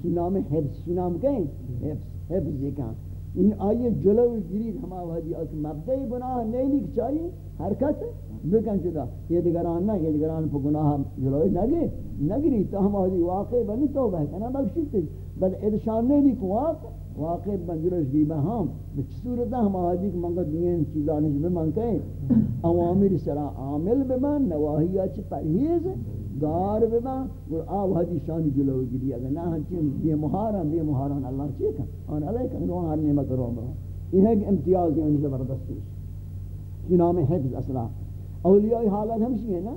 چی نام حفظ، چی نام کہیں؟ حفظ حفظ یہ کہاں ان آئیے جلو گرید ہما وحدی آکھ مبدعی گناہ نہیں لکھ چاہیے حرکت؟ بکن چدا یہ دگران نہ، یہ دگران پہ گناہ جلوی نگے، نگری تو ہم آدھی واقع بنی تو بہتنا بخشی تھی بل ادشان نہیں لکھ واقع واقع بندرش بھی بہام بچ صورت ہم آدھی کہ منگا دنیا چیزانش بمن کہیں. اوامر سرا عامل بمن نواہیہ چی پرہیز، گار بما اور آو حدی شانی جلو گری. اگر نہ ہنچین بے مہاران بے مہاران اللہ چیئے کن؟ آن علیہ کن روح ہر نعمت رو یہ ہے کہ امتیاز ہے، ان زبردستی. کی نام حفظ اصلا اولیاء حالت ہمشی ہے نا؟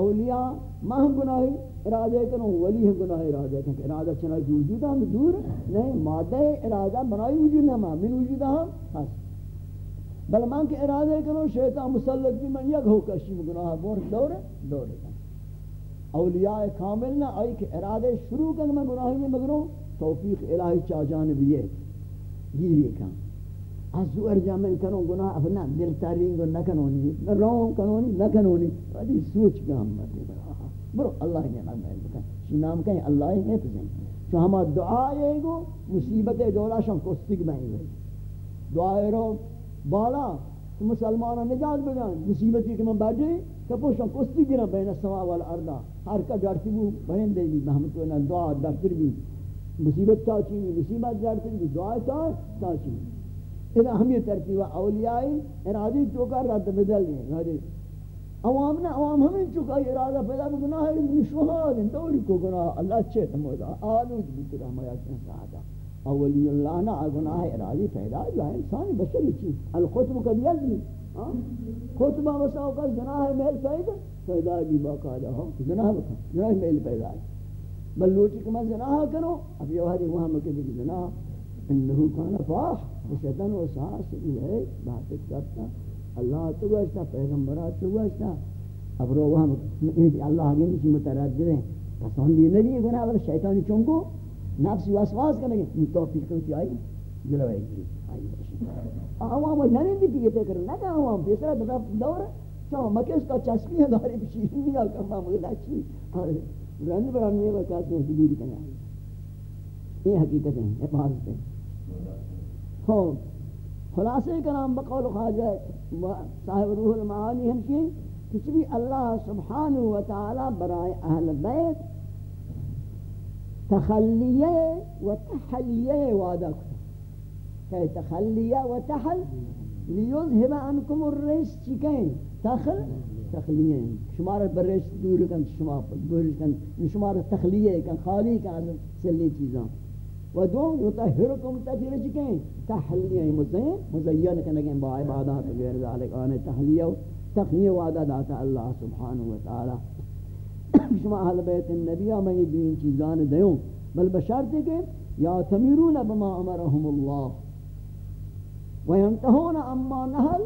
اولیاء ما ہم گناہی؟ ارادہ کنو ولی ہے گناہ ارادہ کنو ارادہ چنائی کی وجود ہم دور نہیں، مادہ ارادہ بنائی وجود نہ من وجود ہم ہس بل من کہ ارادہ کنو شیطان مسلط بھی من یک ہو کشی گناہ بور دور دور اولیاء کامل نہ آئی کہ ارادے شروع کن میں گناہی میں مگروں توفیق الہی چاہ جانب یہ گیری کن از زو ارجا میں کنوں گناہ، اب دل تارین کو نہ کنونی نہ رون کنونی نہ کنونی ادھی سوچ کے ہم مرتے برو، اللہ نے نام ہے بکن شی نام کہیں؟ اللہ ہی نے پسند۔ تو ہم دعا یہ گو، مصیبت دولا شان کو استگ میں ہوئی دعا رو، بالا، تو مسلمانوں نجات بدن مصیبتی کہ من بڑھے کہ پوشن کستی گرا بین السماء والارض ہر کا جڑتی بو بہن دے بھی محمد تو نہ دعا درتر بھی مصیبت تا چی مصیبت درتر بھی دعا تا تا چی اذا ہم یہ ترتیب اولیاء ارادی تو کا رد بدل ہے ہادی عوام نے عوام ہمیں چکا ارادہ پیدا گناہ ہے نشوہاد دوری کو گناہ، اللہ چے تمودا آلود جی بھی تیرا ہمارا سن ساتھ اولی اللہ نہ گناہ ارادی پیدا ہے انسان بشری چیز۔ الخطب قد یزنی خطبہ وساو کا جناح میل پیدا؟ پیدا جی بھی باقاعدہ ہو جناح بکا جناح میل پیدا ہے۔ بل لوٹی کہ میں جناح کرو، اب یہ وحدی وہاں مکہ دیکھ جناح انہو کانا فاح۔ وشتن و ساس ہے بات کرتا، اللہ تو گوشتا، پیغمبرات تو گوشتا، اب رو وہاں اللہ آگے نیچی متردد ہیں۔ پسندی نبی گناہ والا شیطانی چونکو نفسی واسواس کرنے گے توفیق کرتی آئی جلوے گی آئی باشی عوام نہ دی کہ یہ کر نہ کہ عوام دوسرا دور چا مکس کا چسپی ہے، داری بشی نہیں آل کرنا مجھے لاچی رن بران میں بچا تو دور کرنا یہ حقیقت ہے، یہ بات ہے۔ ہاں خلاصے کلام بقول خواجہ صاحب روح المعانی ہم کی کچھ بھی اللہ سبحانہ و تعالی برائے اہل بیت تخلیہ و تحلیہ وعدہ کہ تخلیہ و تحل لیذہب عنکم الرجس چکیں تخل تخلیہ شمار برش دور کن شما برش کن. شمار تخلیہ کن خالی کن سلی چیزاں و دو یطہرکم تطہیر چکیں تحلیہ مزین مزین کنگیں با عبادات غیر ذالک آنے تحلیہ تخلیہ وعدہ داتا اللہ سبحانہ و تعالی. شما اہل بیت النبی میں دین چیزان دیوں بل بشرط کہ یا تمیرون بما امرهم اللہ. وینتہون اما نحل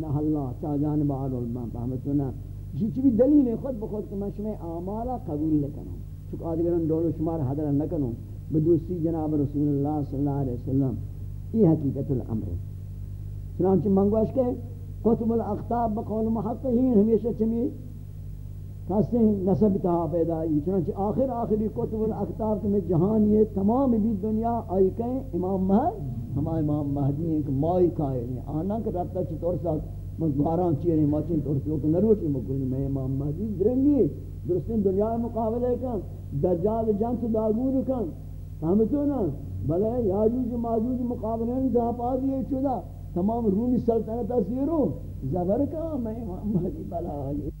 نحل اللہ تا جانب آل علمان فهمتونا جی چی بھی دلیل ہے خود بخود کہ میں شما اعمالا قبول لکنوں چکہ آدھگران دولو شمار حضر نکنوں بدوستی جناب رسول اللہ صلی اللہ علیہ وسلم، یہ حقیقت الامر ہے۔ چنانچہ منگوش کے قطب الاختاب بقول محققین ہمیشہ چمی کہتے ہیں نسب تہا پیدا ہوئی چنانچہ آخر آخری کتب الاختاب میں جہان یہ تمام بھی دنیا آئی کہیں امام مہد ہما امام مہدی ہیں کہ مائی کائے ہیں۔ آنا کہ ربطہ چی طور ساتھ مزباران چیرے ماچین طور سے نروٹی مکلی میں امام مہدی درنگی درستین دنیا مقابلے کن، دجال جنت داغور کن۔ سامتو نا بلے یاجوج ماجوج مقابلے میں جہاں پا دیئے چودا تمام رومی سلطنت اسیرو زبر کا میں امام مہدی بلا آگے